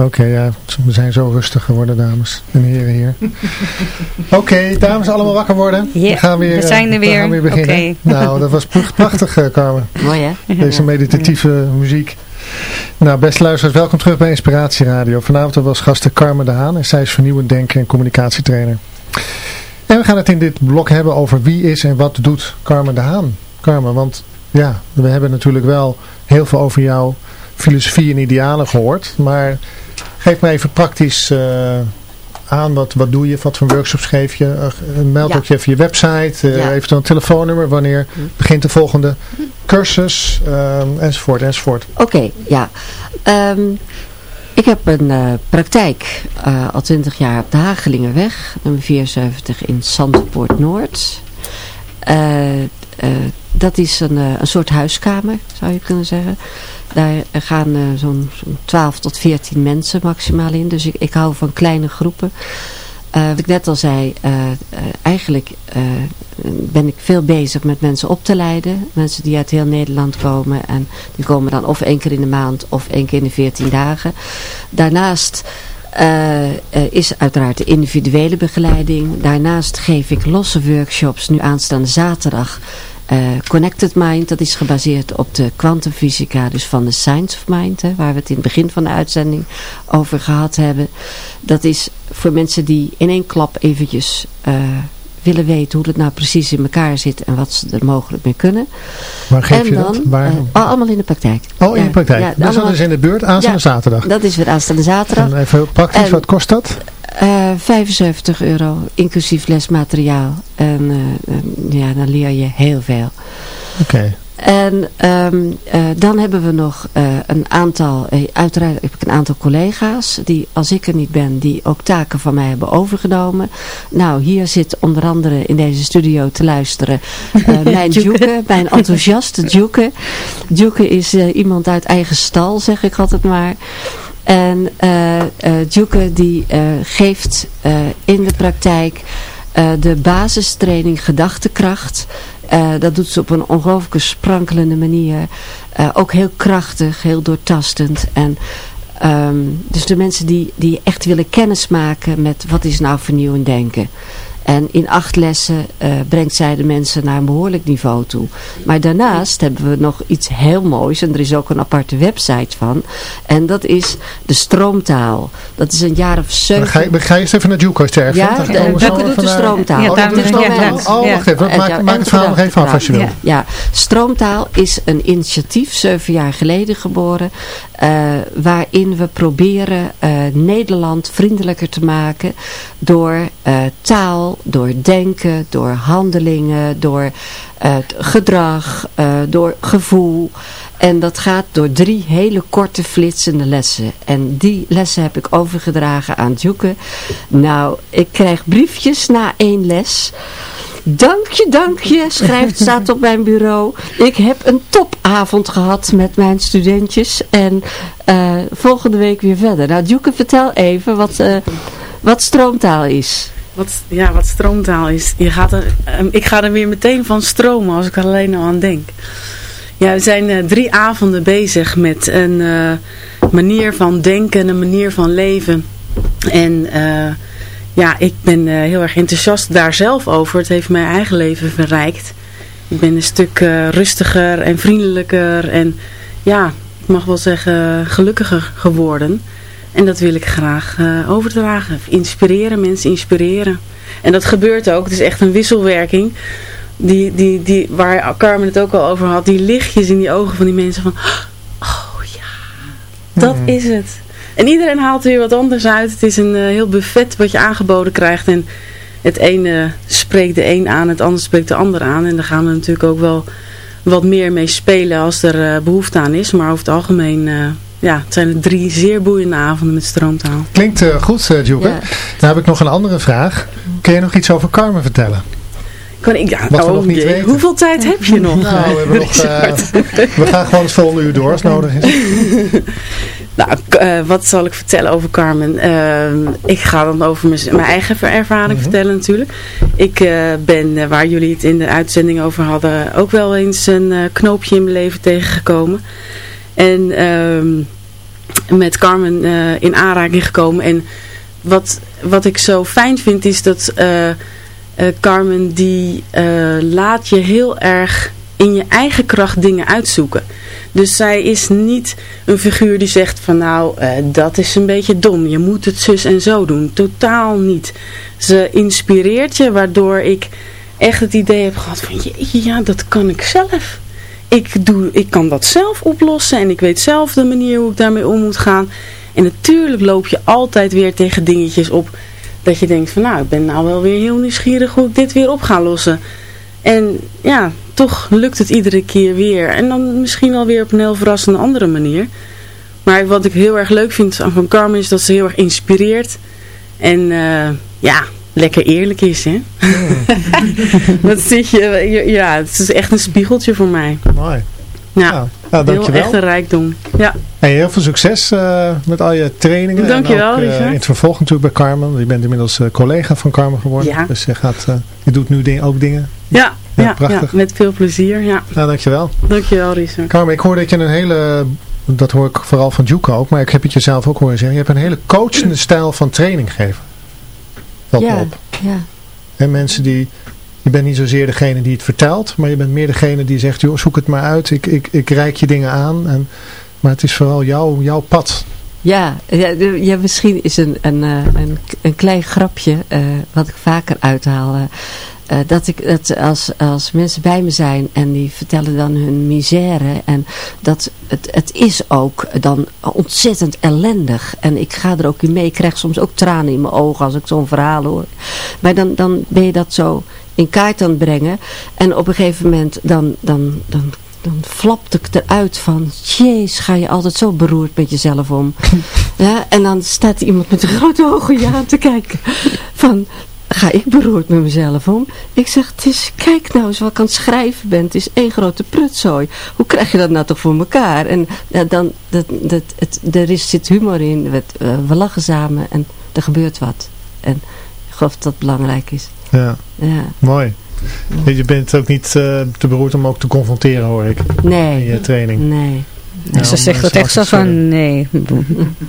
Speaker 7: Oké, ja, we zijn zo rustig geworden, dames en heren hier. Oké, dames, allemaal wakker worden. We, gaan weer,
Speaker 8: we zijn er weer.
Speaker 7: We gaan weer beginnen.
Speaker 8: Oké.
Speaker 7: Nou, dat was pra- prachtig, eh, Carmen.
Speaker 9: Mooi hè?
Speaker 7: Deze meditatieve muziek. Nou, beste luisteraars, welkom terug bij Inspiratie Radio. Vanavond was gasten Carmen de Haan en zij is vernieuwend denker en communicatietrainer. En we gaan het in dit blok hebben over wie is en wat doet Carmen de Haan. Carmen, want ja, we hebben natuurlijk wel heel veel over jouw filosofie en idealen gehoord. Maar geef me even praktisch eh, aan, wat, wat doe je, wat voor workshops geef je? Eh, meld
Speaker 9: Ja.
Speaker 7: ook je even je website, eh,
Speaker 9: Ja.
Speaker 7: eventueel een telefoonnummer, wanneer begint de volgende cursus, ehm, enzovoort, enzovoort.
Speaker 9: Oké, ja. Ehm, ik heb een eh, praktijk eh, al 20 jaar op de Hagelingerweg, nummer 74 in Zandpoort Noord. Eh, eh, dat is een, eh, een soort huiskamer, zou je kunnen zeggen. Daar gaan eh, zo'n zo'n 12 tot 14 mensen maximaal in. Dus ik, ik hou van kleine groepen. Eh, wat ik net al zei, eh, eigenlijk ben ik veel bezig met mensen op te leiden. Mensen die uit heel Nederland komen. En die komen dan of één keer in de maand of één keer in de 14 dagen. Daarnaast is uiteraard de individuele begeleiding. Daarnaast geef ik losse workshops nu aanstaande zaterdag. Eh, Connected Mind, dat is gebaseerd op de kwantumfysica, dus van de Science of Mind, hè, waar we het in het begin van de uitzending over gehad hebben. Dat is voor mensen die in één klap eventjes eh, willen weten hoe het nou precies in elkaar zit en wat ze er mogelijk mee kunnen.
Speaker 7: Waar geef
Speaker 9: en
Speaker 7: je
Speaker 9: dan,
Speaker 7: dat? Waar?
Speaker 9: eh, allemaal in de praktijk.
Speaker 7: oh, in
Speaker 9: ja,
Speaker 7: de praktijk.
Speaker 9: ja,
Speaker 7: dus dat
Speaker 9: allemaal-
Speaker 7: is in de buurt, aanstaande
Speaker 9: Ja.
Speaker 7: zaterdag.
Speaker 9: Dat is weer aanstaande zaterdag.
Speaker 7: En even heel praktisch,
Speaker 9: En-
Speaker 7: wat kost dat?
Speaker 9: Eh 75 euro, inclusief lesmateriaal. En eh, eh, ja, dan leer je heel veel.
Speaker 7: Oké.
Speaker 9: En ehm, eh, dan hebben we nog eh, een aantal, eh, uiteraard heb ik een aantal collega's die als ik er niet ben, die ook taken van mij hebben overgenomen. Nou, hier zit onder andere in deze studio te luisteren eh, mijn Djoeke, mijn enthousiaste Djoeke. Djoeke is eh, iemand uit eigen stal, zeg ik altijd maar. En eh eh Djoeke die eh, geeft eh, in de praktijk eh, de basistraining gedachtekracht. Eh, dat doet ze op een ongelooflijke sprankelende manier. Eh, ook heel krachtig, heel doortastend. En ehm, dus de mensen die, die echt willen kennismaken met wat is nou vernieuwend denken. En in acht lessen eh, brengt zij de mensen naar een behoorlijk niveau toe. Maar daarnaast hebben we nog iets heel moois. En er is ook een aparte website van. En dat is de stroomtaal. Dat is een jaar of zeven.
Speaker 7: ga, je, ga je eens even naar Juco sterk.
Speaker 9: Ja, de- doet de stroomtaal.
Speaker 8: Ja,
Speaker 7: Oh,
Speaker 8: ja,
Speaker 7: Oh, wacht even. Maak,
Speaker 9: ja,
Speaker 7: maak het verhaal nog even af als je wil.
Speaker 8: Ja.
Speaker 9: Ja, Stroomtaal is een initiatief, zeven jaar geleden geboren, eh, waarin we proberen eh, Nederland vriendelijker te maken door eh, taal, door denken, door handelingen, door eh, gedrag, eh, door gevoel. En dat gaat door drie hele korte flitsende lessen. En die lessen heb ik overgedragen aan Djoeke. Nou, ik krijg briefjes na één les. Dank je, dank je, schrijft, staat op mijn bureau. Ik heb een topavond gehad met mijn studentjes. En eh, volgende week weer verder. Nou, Djoeke, vertel even wat, wat stroomtaal is.
Speaker 12: Wat, ja, wat stroomtaal is. Je gaat ehm, ik ga er weer meteen van stromen als ik er alleen al aan denk. Ja, we zijn eh, drie avonden bezig met een eh, manier van denken, een manier van leven. En eh, ja, ik ben heel erg enthousiast daar zelf over. Het heeft mijn eigen leven verrijkt. Ik ben een stuk rustiger en vriendelijker en ja, ik mag wel zeggen gelukkiger geworden. En dat wil ik graag eh, overdragen. Inspireren, mensen inspireren. En dat gebeurt ook. Het is echt een wisselwerking. Die, die, die, waar Carmen het ook al over had. Die lichtjes in die ogen van die mensen van... Oh ja, dat
Speaker 7: Mhm.
Speaker 12: is het. En iedereen haalt er weer wat anders uit. Het is een eh, heel buffet wat je aangeboden krijgt. En het ene spreekt de een aan, het ander spreekt de ander aan. En daar gaan we natuurlijk ook wel wat meer mee spelen als er eh, behoefte aan is. Maar over het algemeen... eh, ja, het zijn er drie zeer boeiende avonden met stroomtaal.
Speaker 7: Klinkt eh, goed, uh, Djoeke.
Speaker 9: Ja.
Speaker 7: Dan heb ik nog een andere vraag. Kun je nog iets over Carmen vertellen?
Speaker 12: Kan ik, ja,
Speaker 7: Wat we
Speaker 12: oh
Speaker 7: nog niet
Speaker 12: jee,
Speaker 7: weten.
Speaker 12: Hoeveel tijd heb je nog?
Speaker 7: Nou, we, hebben nog, eh, we gaan gewoon het volgende uur door als nodig is.
Speaker 12: Nou, eh, wat zal ik vertellen over Carmen? Ehm, ik ga dan over mijn, eigen ervaring
Speaker 7: Mhm.
Speaker 12: vertellen natuurlijk. Ik eh, ben, eh, waar jullie het in de uitzending over hadden, ook wel eens een eh, knoopje in mijn leven tegengekomen. En ehm, met Carmen eh, in aanraking gekomen. En wat, wat ik zo fijn vind is dat eh, eh, Carmen die laat je heel erg in je eigen kracht dingen uitzoeken. Dus zij is niet een figuur die zegt van nou, dat is een beetje dom. Je moet het zus en zo doen. Totaal niet. Ze inspireert je waardoor ik echt het idee heb gehad van ja, dat kan ik zelf. Ik, doe, ik kan dat zelf oplossen en ik weet zelf de manier hoe ik daarmee om moet gaan. En natuurlijk loop je altijd weer tegen dingetjes op dat je denkt van nou, ik ben nou wel weer heel nieuwsgierig hoe ik dit weer op ga lossen. En ja, toch lukt het iedere keer weer. En dan misschien alweer op een heel verrassende andere manier. Maar wat ik heel erg leuk vind van Carmen is dat ze heel erg inspireert. En uh, ja, lekker eerlijk is, hè? dat zit je, ja, het is echt een spiegeltje voor mij.
Speaker 7: Mooi.
Speaker 12: Ja, nou, nou dankjewel. echt een rijkdom. Ja.
Speaker 7: Hey, heel veel succes uh, met al je trainingen.
Speaker 12: Dankjewel,
Speaker 7: en ook, uh, in het vervolg natuurlijk bij Carmen. Je bent inmiddels uh, collega van Carmen geworden.
Speaker 12: Ja.
Speaker 7: Dus je, gaat, je doet nu ding, ook dingen.
Speaker 12: Ja, ja, ja, prachtig. Ja, met veel plezier. Ja.
Speaker 7: Nou, dankjewel.
Speaker 12: Dankjewel, Richard.
Speaker 7: Carmen, ik hoor dat je een hele... Dat hoor ik vooral van Juke ook, maar ik heb het jezelf ook horen zeggen. Je hebt een hele coachende stijl van training geven. Valt
Speaker 9: ja,
Speaker 7: op.
Speaker 9: Ja.
Speaker 7: En mensen die, je bent niet zozeer degene die het vertelt, maar je bent meer degene die zegt, joh, zoek het maar uit, ik, ik, ik reik je dingen aan. En, maar het is vooral jouw, jouw pad.
Speaker 9: Ja, ja, ja, misschien is een, een, eh, een, een klein grapje uh, wat ik vaker uithaal. Uh, uh, dat ik het als, als mensen bij me zijn en die vertellen dan hun misère. En dat het, het is ook dan ontzettend ellendig. En ik ga er ook in mee. Ik krijg soms ook tranen in mijn ogen als ik zo'n verhaal hoor. Maar dan, dan ben je dat zo in kaart aan het brengen. En op een gegeven moment dan, dan, dan dan flapt ik eruit van, jeez, ga je altijd zo beroerd met jezelf om. ja, en dan staat iemand met een grote ogen je aan te kijken. Van, ga ik beroerd met mezelf om. Ik zeg, het is, kijk nou eens wat ik aan het schrijven ben. Het is één grote prutzooi. Hoe krijg je dat nou toch voor elkaar? En dan, dat, dat, het, er is, zit humor in. We, uh, we lachen samen en er gebeurt wat. En ik geloof dat dat belangrijk is.
Speaker 7: Ja,
Speaker 9: ja.
Speaker 7: mooi. Je bent ook niet uh, te beroerd om ook te confronteren hoor ik.
Speaker 9: Nee.
Speaker 7: In je training.
Speaker 9: Nee.
Speaker 8: Ja, ze zegt het echt zo van, nee,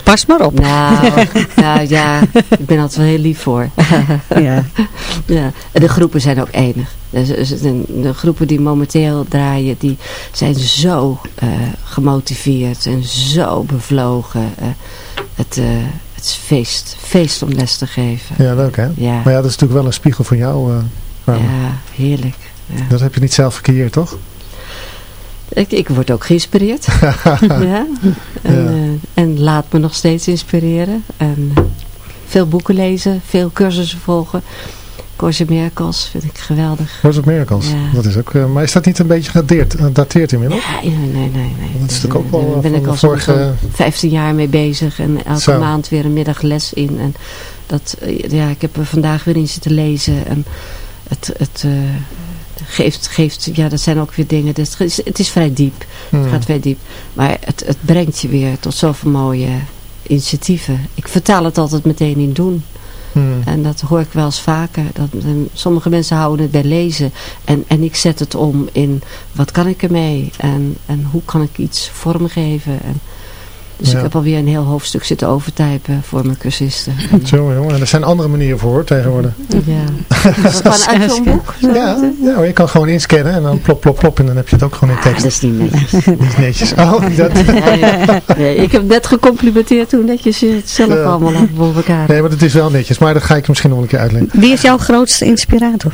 Speaker 8: pas maar op.
Speaker 9: Nou, nou ja, ik ben altijd wel heel lief voor.
Speaker 8: ja.
Speaker 9: ja. En de groepen zijn ook enig. De groepen die momenteel draaien, die zijn zo uh, gemotiveerd en zo bevlogen. Uh, het, uh, het is feest, feest om les te geven.
Speaker 7: Ja, leuk hè?
Speaker 9: Ja.
Speaker 7: Maar ja, dat is natuurlijk wel een spiegel van jou.
Speaker 9: ja, heerlijk. Ja.
Speaker 7: Dat heb je niet zelf gecreëerd, toch?
Speaker 9: Ik, ik word ook geïnspireerd. ja. En, ja. Uh, en, laat me nog steeds inspireren. En uh, veel boeken lezen, veel cursussen volgen. Course of Miracles vind ik geweldig.
Speaker 7: Course of Miracles, ja. dat is ook, uh, maar is dat niet een beetje gedateerd, gedateerd inmiddels?
Speaker 9: Ja, nee, nee, nee.
Speaker 7: Dat is natuurlijk ook wel
Speaker 9: Daar ben ik al vorige... 15 jaar mee bezig en elke Zo. maand weer een middagles in. En dat, ja, ik heb er vandaag weer in zitten lezen en het... het geeft, geeft, ja dat zijn ook weer dingen, het is, het is vrij diep,
Speaker 7: Hmm.
Speaker 9: het gaat vrij diep, maar het, het brengt je weer tot zoveel mooie initiatieven. Ik vertaal het altijd meteen in doen.
Speaker 7: Hmm.
Speaker 9: En dat hoor ik wel eens vaker. Dat, um, sommige mensen houden het bij lezen. En, en ik zet het om in wat kan ik ermee? En, en hoe kan ik iets vormgeven? En, dus
Speaker 7: Ja.
Speaker 9: ik heb alweer een heel hoofdstuk zitten overtypen voor mijn cursisten.
Speaker 7: Zo jongen, er zijn andere manieren voor hoor, tegenwoordig.
Speaker 9: Ja. Gewoon uit zo'n boek. zo.
Speaker 7: Ja, je kan gewoon inscannen en dan plop, plop, plop en dan heb je het ook gewoon in
Speaker 9: Ah,
Speaker 7: tekst.
Speaker 9: dat is niet netjes.
Speaker 7: Netjes. Oh, dat...
Speaker 9: Ja, ja. Nee, ik heb net gecomplimenteerd hoe netjes je het zelf
Speaker 7: Ja.
Speaker 9: allemaal hebt voor elkaar.
Speaker 7: Nee, maar het is wel netjes, maar dat ga ik je misschien nog een keer uitleggen.
Speaker 8: Wie is jouw grootste inspirator?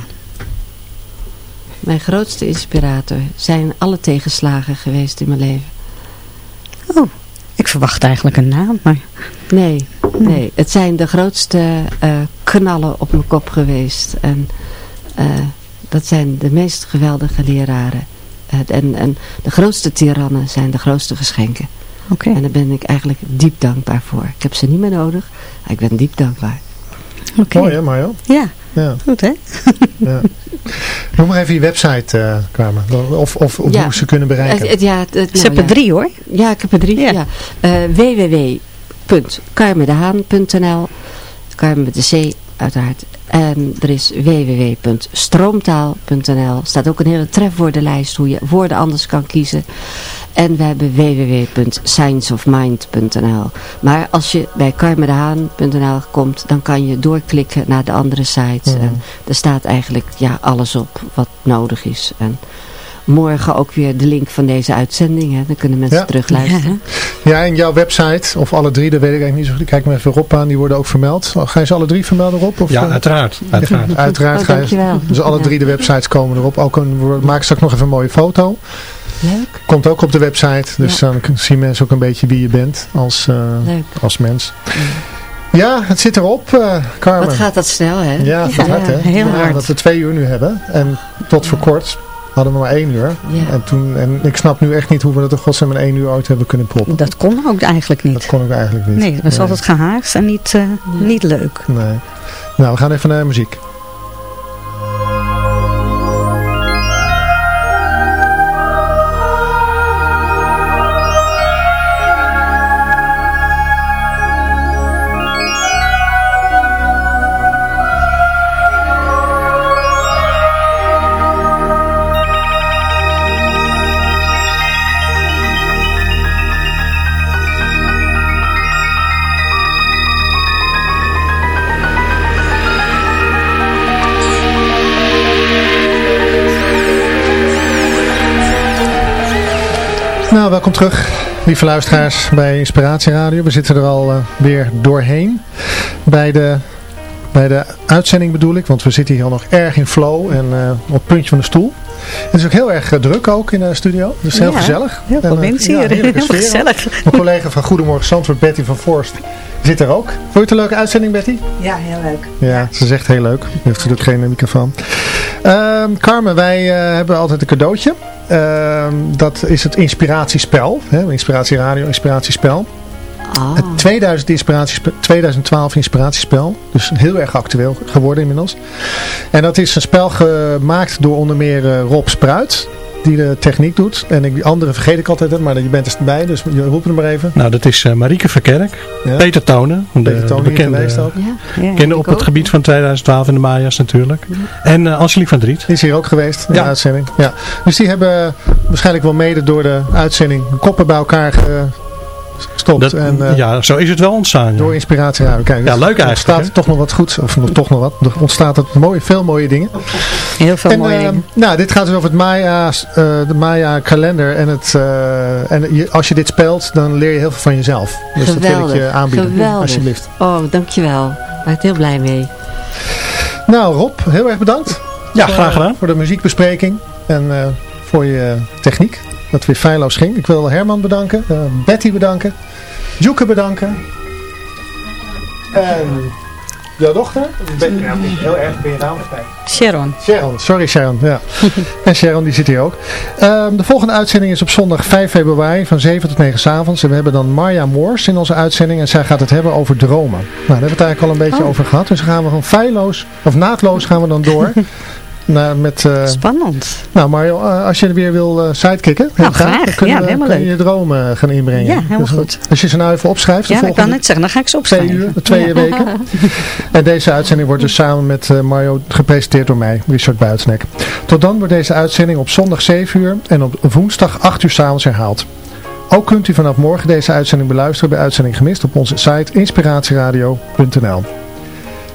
Speaker 9: Mijn grootste inspirator zijn alle tegenslagen geweest in mijn leven.
Speaker 8: Oh, ik verwacht eigenlijk een naam, maar...
Speaker 9: Nee, nee. Het zijn de grootste eh, knallen op mijn kop geweest. En eh, dat zijn de meest geweldige leraren. Eh, en, en de grootste tirannen zijn de grootste geschenken.
Speaker 8: Oké.
Speaker 9: En daar ben ik eigenlijk diep dankbaar voor. Ik heb ze niet meer nodig, maar ik ben diep dankbaar.
Speaker 8: Oké.
Speaker 7: Mooi hè, Mario?
Speaker 8: Ja,
Speaker 7: Ja,
Speaker 8: goed hè?
Speaker 7: ja. Noem maar even je website, eh Carmen. Of, of, of
Speaker 9: Ja.
Speaker 7: hoe ze kunnen bereiken.
Speaker 9: Ja, het- het-
Speaker 8: Ze
Speaker 9: nou,
Speaker 8: hebben
Speaker 9: ja.
Speaker 8: drie hoor.
Speaker 9: Ja, ik heb er drie.
Speaker 8: Ja.
Speaker 9: Ja. Eh, www.carmendehaan.nl Carmen met de C, uiteraard. En er is www.stroomtaal.nl. Er staat ook een hele trefwoordenlijst hoe je woorden anders kan kiezen. En we hebben www.scienceofmind.nl. Maar als je bij carmendehaan.nl komt, dan kan je doorklikken naar de andere sites.
Speaker 7: Mhm.
Speaker 9: En er staat eigenlijk ja, alles op wat nodig is. En morgen ook weer de link van deze uitzending. Hè. Dan kunnen mensen
Speaker 7: Ja.
Speaker 9: terugluisteren.
Speaker 7: Ja, en jouw website, of alle drie, dat weet ik eigenlijk niet zo goed. Ik kijk maar even Rob aan, die worden ook vermeld. Ga je ze alle drie vermelden, Rob? Of,
Speaker 11: Ja,
Speaker 7: eh,
Speaker 11: uiteraard. uiteraard.
Speaker 7: Uiteraard
Speaker 9: Oh,
Speaker 7: ga je. Dus alle drie de websites komen erop. Ook een, maak straks nog even een mooie foto.
Speaker 9: Leuk,
Speaker 7: Komt ook op de website. Dus
Speaker 9: Ja.
Speaker 7: dan zien mensen ook een beetje wie je bent als, eh,
Speaker 9: leuk.
Speaker 7: als mens. Ja, het zit erop, eh Carmen.
Speaker 9: Wat gaat dat snel, hè?
Speaker 7: Ja, dat hard hè.
Speaker 8: heel
Speaker 7: Ja,
Speaker 8: hard.
Speaker 7: Dat we twee uur nu hebben. En tot voor kort hadden we maar één uur.
Speaker 9: Ja.
Speaker 7: En, toen, en ik snap nu echt niet hoe we dat in godsnaam in één uur ooit hebben kunnen proppen.
Speaker 8: Dat kon ook eigenlijk
Speaker 7: Dat
Speaker 8: niet.
Speaker 7: kon ik eigenlijk niet.
Speaker 8: Nee, het was altijd gehaast en niet, eh, niet leuk.
Speaker 7: Nee. Nou, we gaan even naar muziek. Welkom terug, lieve luisteraars, bij Inspiratie Radio. We zitten er al eh, weer doorheen. Bij de, bij de uitzending bedoel ik, want we zitten hier al nog erg in flow en eh, op het puntje van de stoel. Het is ook heel erg eh, druk ook in de studio, dus heel
Speaker 8: Ja,
Speaker 7: gezellig.
Speaker 8: Heel veel
Speaker 7: En,
Speaker 8: mensen
Speaker 7: ja,
Speaker 8: hier.
Speaker 7: heerlijke
Speaker 8: Heel
Speaker 7: sfeer
Speaker 8: gezellig.
Speaker 7: Mijn collega van Goedemorgen Zandvoort, Betty van Forst, zit er ook. Vond je het een leuke uitzending, Betty?
Speaker 8: Ja, heel leuk.
Speaker 7: Ja, ze zegt heel leuk. Je heeft natuurlijk geen microfoon. Ehm, Carmen, wij eh, hebben altijd een cadeautje. Ehm, dat is het inspiratiespel. Hè? Inspiratie Radio, inspiratiespel.
Speaker 9: Ah,
Speaker 7: Het 2000 inspiratiespe- 2012 inspiratiespel. Dus heel erg actueel geworden inmiddels. En dat is een spel gemaakt door onder meer eh, Rob Spruit. Die de techniek doet. En ik, die andere vergeet ik altijd, maar je bent erbij. Dus je roept hem maar even.
Speaker 11: Nou, dat is eh, Marieke Verkerk.
Speaker 7: Ja.
Speaker 11: Peter Tonen. De,
Speaker 7: Peter
Speaker 11: de bekende,
Speaker 7: geweest ook.
Speaker 9: ja.
Speaker 8: Ja.
Speaker 9: ik
Speaker 11: op het
Speaker 9: ook.
Speaker 11: gebied van 2012 in de Maya's natuurlijk. En eh Angelique van Driet.
Speaker 7: Die is hier ook geweest in
Speaker 11: Ja.
Speaker 7: de uitzending. Ja. Dus die hebben waarschijnlijk wel mede door de uitzending koppen bij elkaar gestopt.
Speaker 11: Dat,
Speaker 7: en, eh,
Speaker 11: ja, zo is het wel ontstaan. ja.
Speaker 7: Door inspiratie radio. Kijk,
Speaker 11: Ja,
Speaker 7: er
Speaker 11: leuk eigenlijk,
Speaker 7: ontstaat
Speaker 11: hè?
Speaker 7: er toch nog wat goeds. Of nog toch nog wat. Er ontstaat er mooie, veel mooie dingen.
Speaker 8: Heel veel
Speaker 7: en,
Speaker 8: mooie
Speaker 7: eh,
Speaker 8: dingen.
Speaker 7: nou, dit gaat dus over het Maya, eh, de Maya kalender. En, het, eh, en je, als je dit speelt, dan leer je heel veel van jezelf. Dus dat wil ik je
Speaker 9: Geweldig,
Speaker 7: aanbieden.
Speaker 9: geweldig.
Speaker 7: Alsjeblieft.
Speaker 9: Oh, dankjewel. Daar ben ik heel blij mee.
Speaker 7: Nou Rob, heel erg bedankt.
Speaker 11: Ja,
Speaker 7: Voor,
Speaker 11: graag gedaan.
Speaker 7: Voor de muziekbespreking. En eh, voor je techniek. Dat het weer feilloos ging. Ik wil Herman bedanken. eh, Betty bedanken. Joeke bedanken. En jouw dochter? Ben, heel erg ben je naam.
Speaker 8: Sharon.
Speaker 7: Sharon, sorry Sharon. Ja. en Sharon die zit hier ook. Ehm, de volgende uitzending is op zondag 5 februari van 7 tot 9 s avonds. En we hebben dan Marja Moors in onze uitzending. En zij gaat het hebben over dromen. Nou, daar hebben we het eigenlijk al een beetje
Speaker 8: Oh.
Speaker 7: over gehad. Dus dan gaan we gewoon feilloos, of naadloos gaan we dan door. naar, met, eh,
Speaker 8: Spannend.
Speaker 7: nou Mario, eh, als je er weer wil eh sidekicken.
Speaker 8: Nou, graag.
Speaker 7: Dan
Speaker 8: Ja,
Speaker 7: we,
Speaker 8: helemaal
Speaker 7: kun je
Speaker 8: leuk.
Speaker 7: je dromen gaan inbrengen.
Speaker 8: Ja, helemaal
Speaker 7: Dus,
Speaker 8: goed.
Speaker 7: Als je ze nou even opschrijft.
Speaker 8: Ja, dat kan net zeggen. Dan ga ik ze
Speaker 7: twee
Speaker 8: opschrijven.
Speaker 7: uur, twee
Speaker 8: Ja.
Speaker 7: weken. En deze uitzending wordt dus samen met Mario gepresenteerd door mij, Richard Buitensnek. Tot dan wordt deze uitzending op zondag 7 uur en op woensdag 8 uur s'avonds herhaald. Ook kunt u vanaf morgen deze uitzending beluisteren bij Uitzending Gemist op onze site inspiratieradio.nl.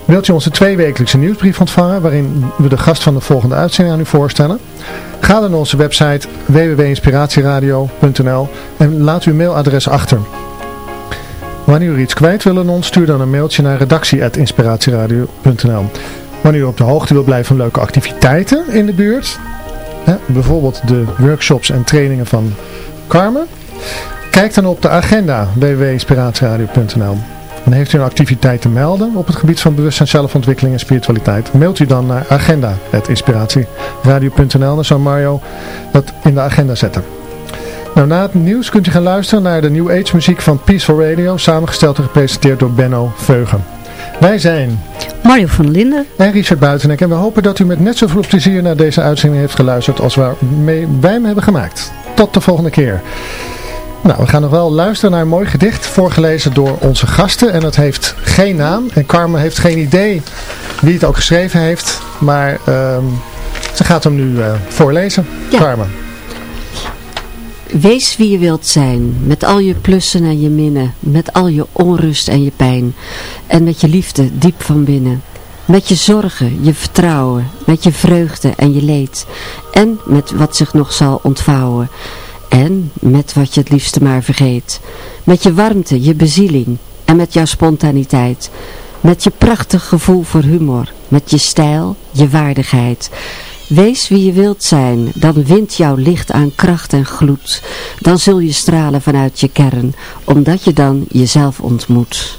Speaker 7: Wilt u onze tweewekelijkse nieuwsbrief ontvangen waarin we de gast van de volgende uitzending aan u voorstellen? Ga dan naar onze website www.inspiratieradio.nl en laat uw mailadres achter. Wanneer u iets kwijt wil aan ons, stuur dan een mailtje naar redactie.inspiratieradio.nl Wanneer u op de hoogte wilt blijven van leuke activiteiten in de buurt, hè, bijvoorbeeld de workshops en trainingen van Carmen, kijk dan op de agenda www.inspiratieradio.nl en heeft u een activiteit te melden op het gebied van bewustzijn, zelfontwikkeling en spiritualiteit, mailt u dan naar agenda.inspiratieradio.nl dan zal Mario dat in de agenda zetten. Nou, na het nieuws kunt u gaan luisteren naar de New Age muziek van Peaceful Radio, samengesteld en gepresenteerd door Benno Veugen. Wij zijn
Speaker 8: Mario van Linden.
Speaker 7: en Richard Buitenek en we hopen dat u met net zoveel plezier naar deze uitzending heeft geluisterd als waarmee wij hem hebben gemaakt. Tot de volgende keer. Nou, we gaan nog wel luisteren naar een mooi gedicht voorgelezen door onze gasten. En het heeft geen naam. En Carmen heeft geen idee wie het ook geschreven heeft. Maar ehm, ze gaat hem nu uh, voorlezen.
Speaker 9: Ja.
Speaker 7: Carmen.
Speaker 9: Wees wie je wilt zijn, met al je plussen en je minnen, met al je onrust en je pijn, en met je liefde diep van binnen. Met je zorgen, je vertrouwen, met je vreugde en je leed, en met wat zich nog zal ontvouwen, en met wat je het liefste maar vergeet. Met je warmte, je bezieling, en met jouw spontaniteit, met je prachtig gevoel voor humor, met je stijl, je waardigheid. Wees wie je wilt zijn, dan wint jouw licht aan kracht en gloed. Dan zul je stralen vanuit je kern, omdat je dan jezelf ontmoet.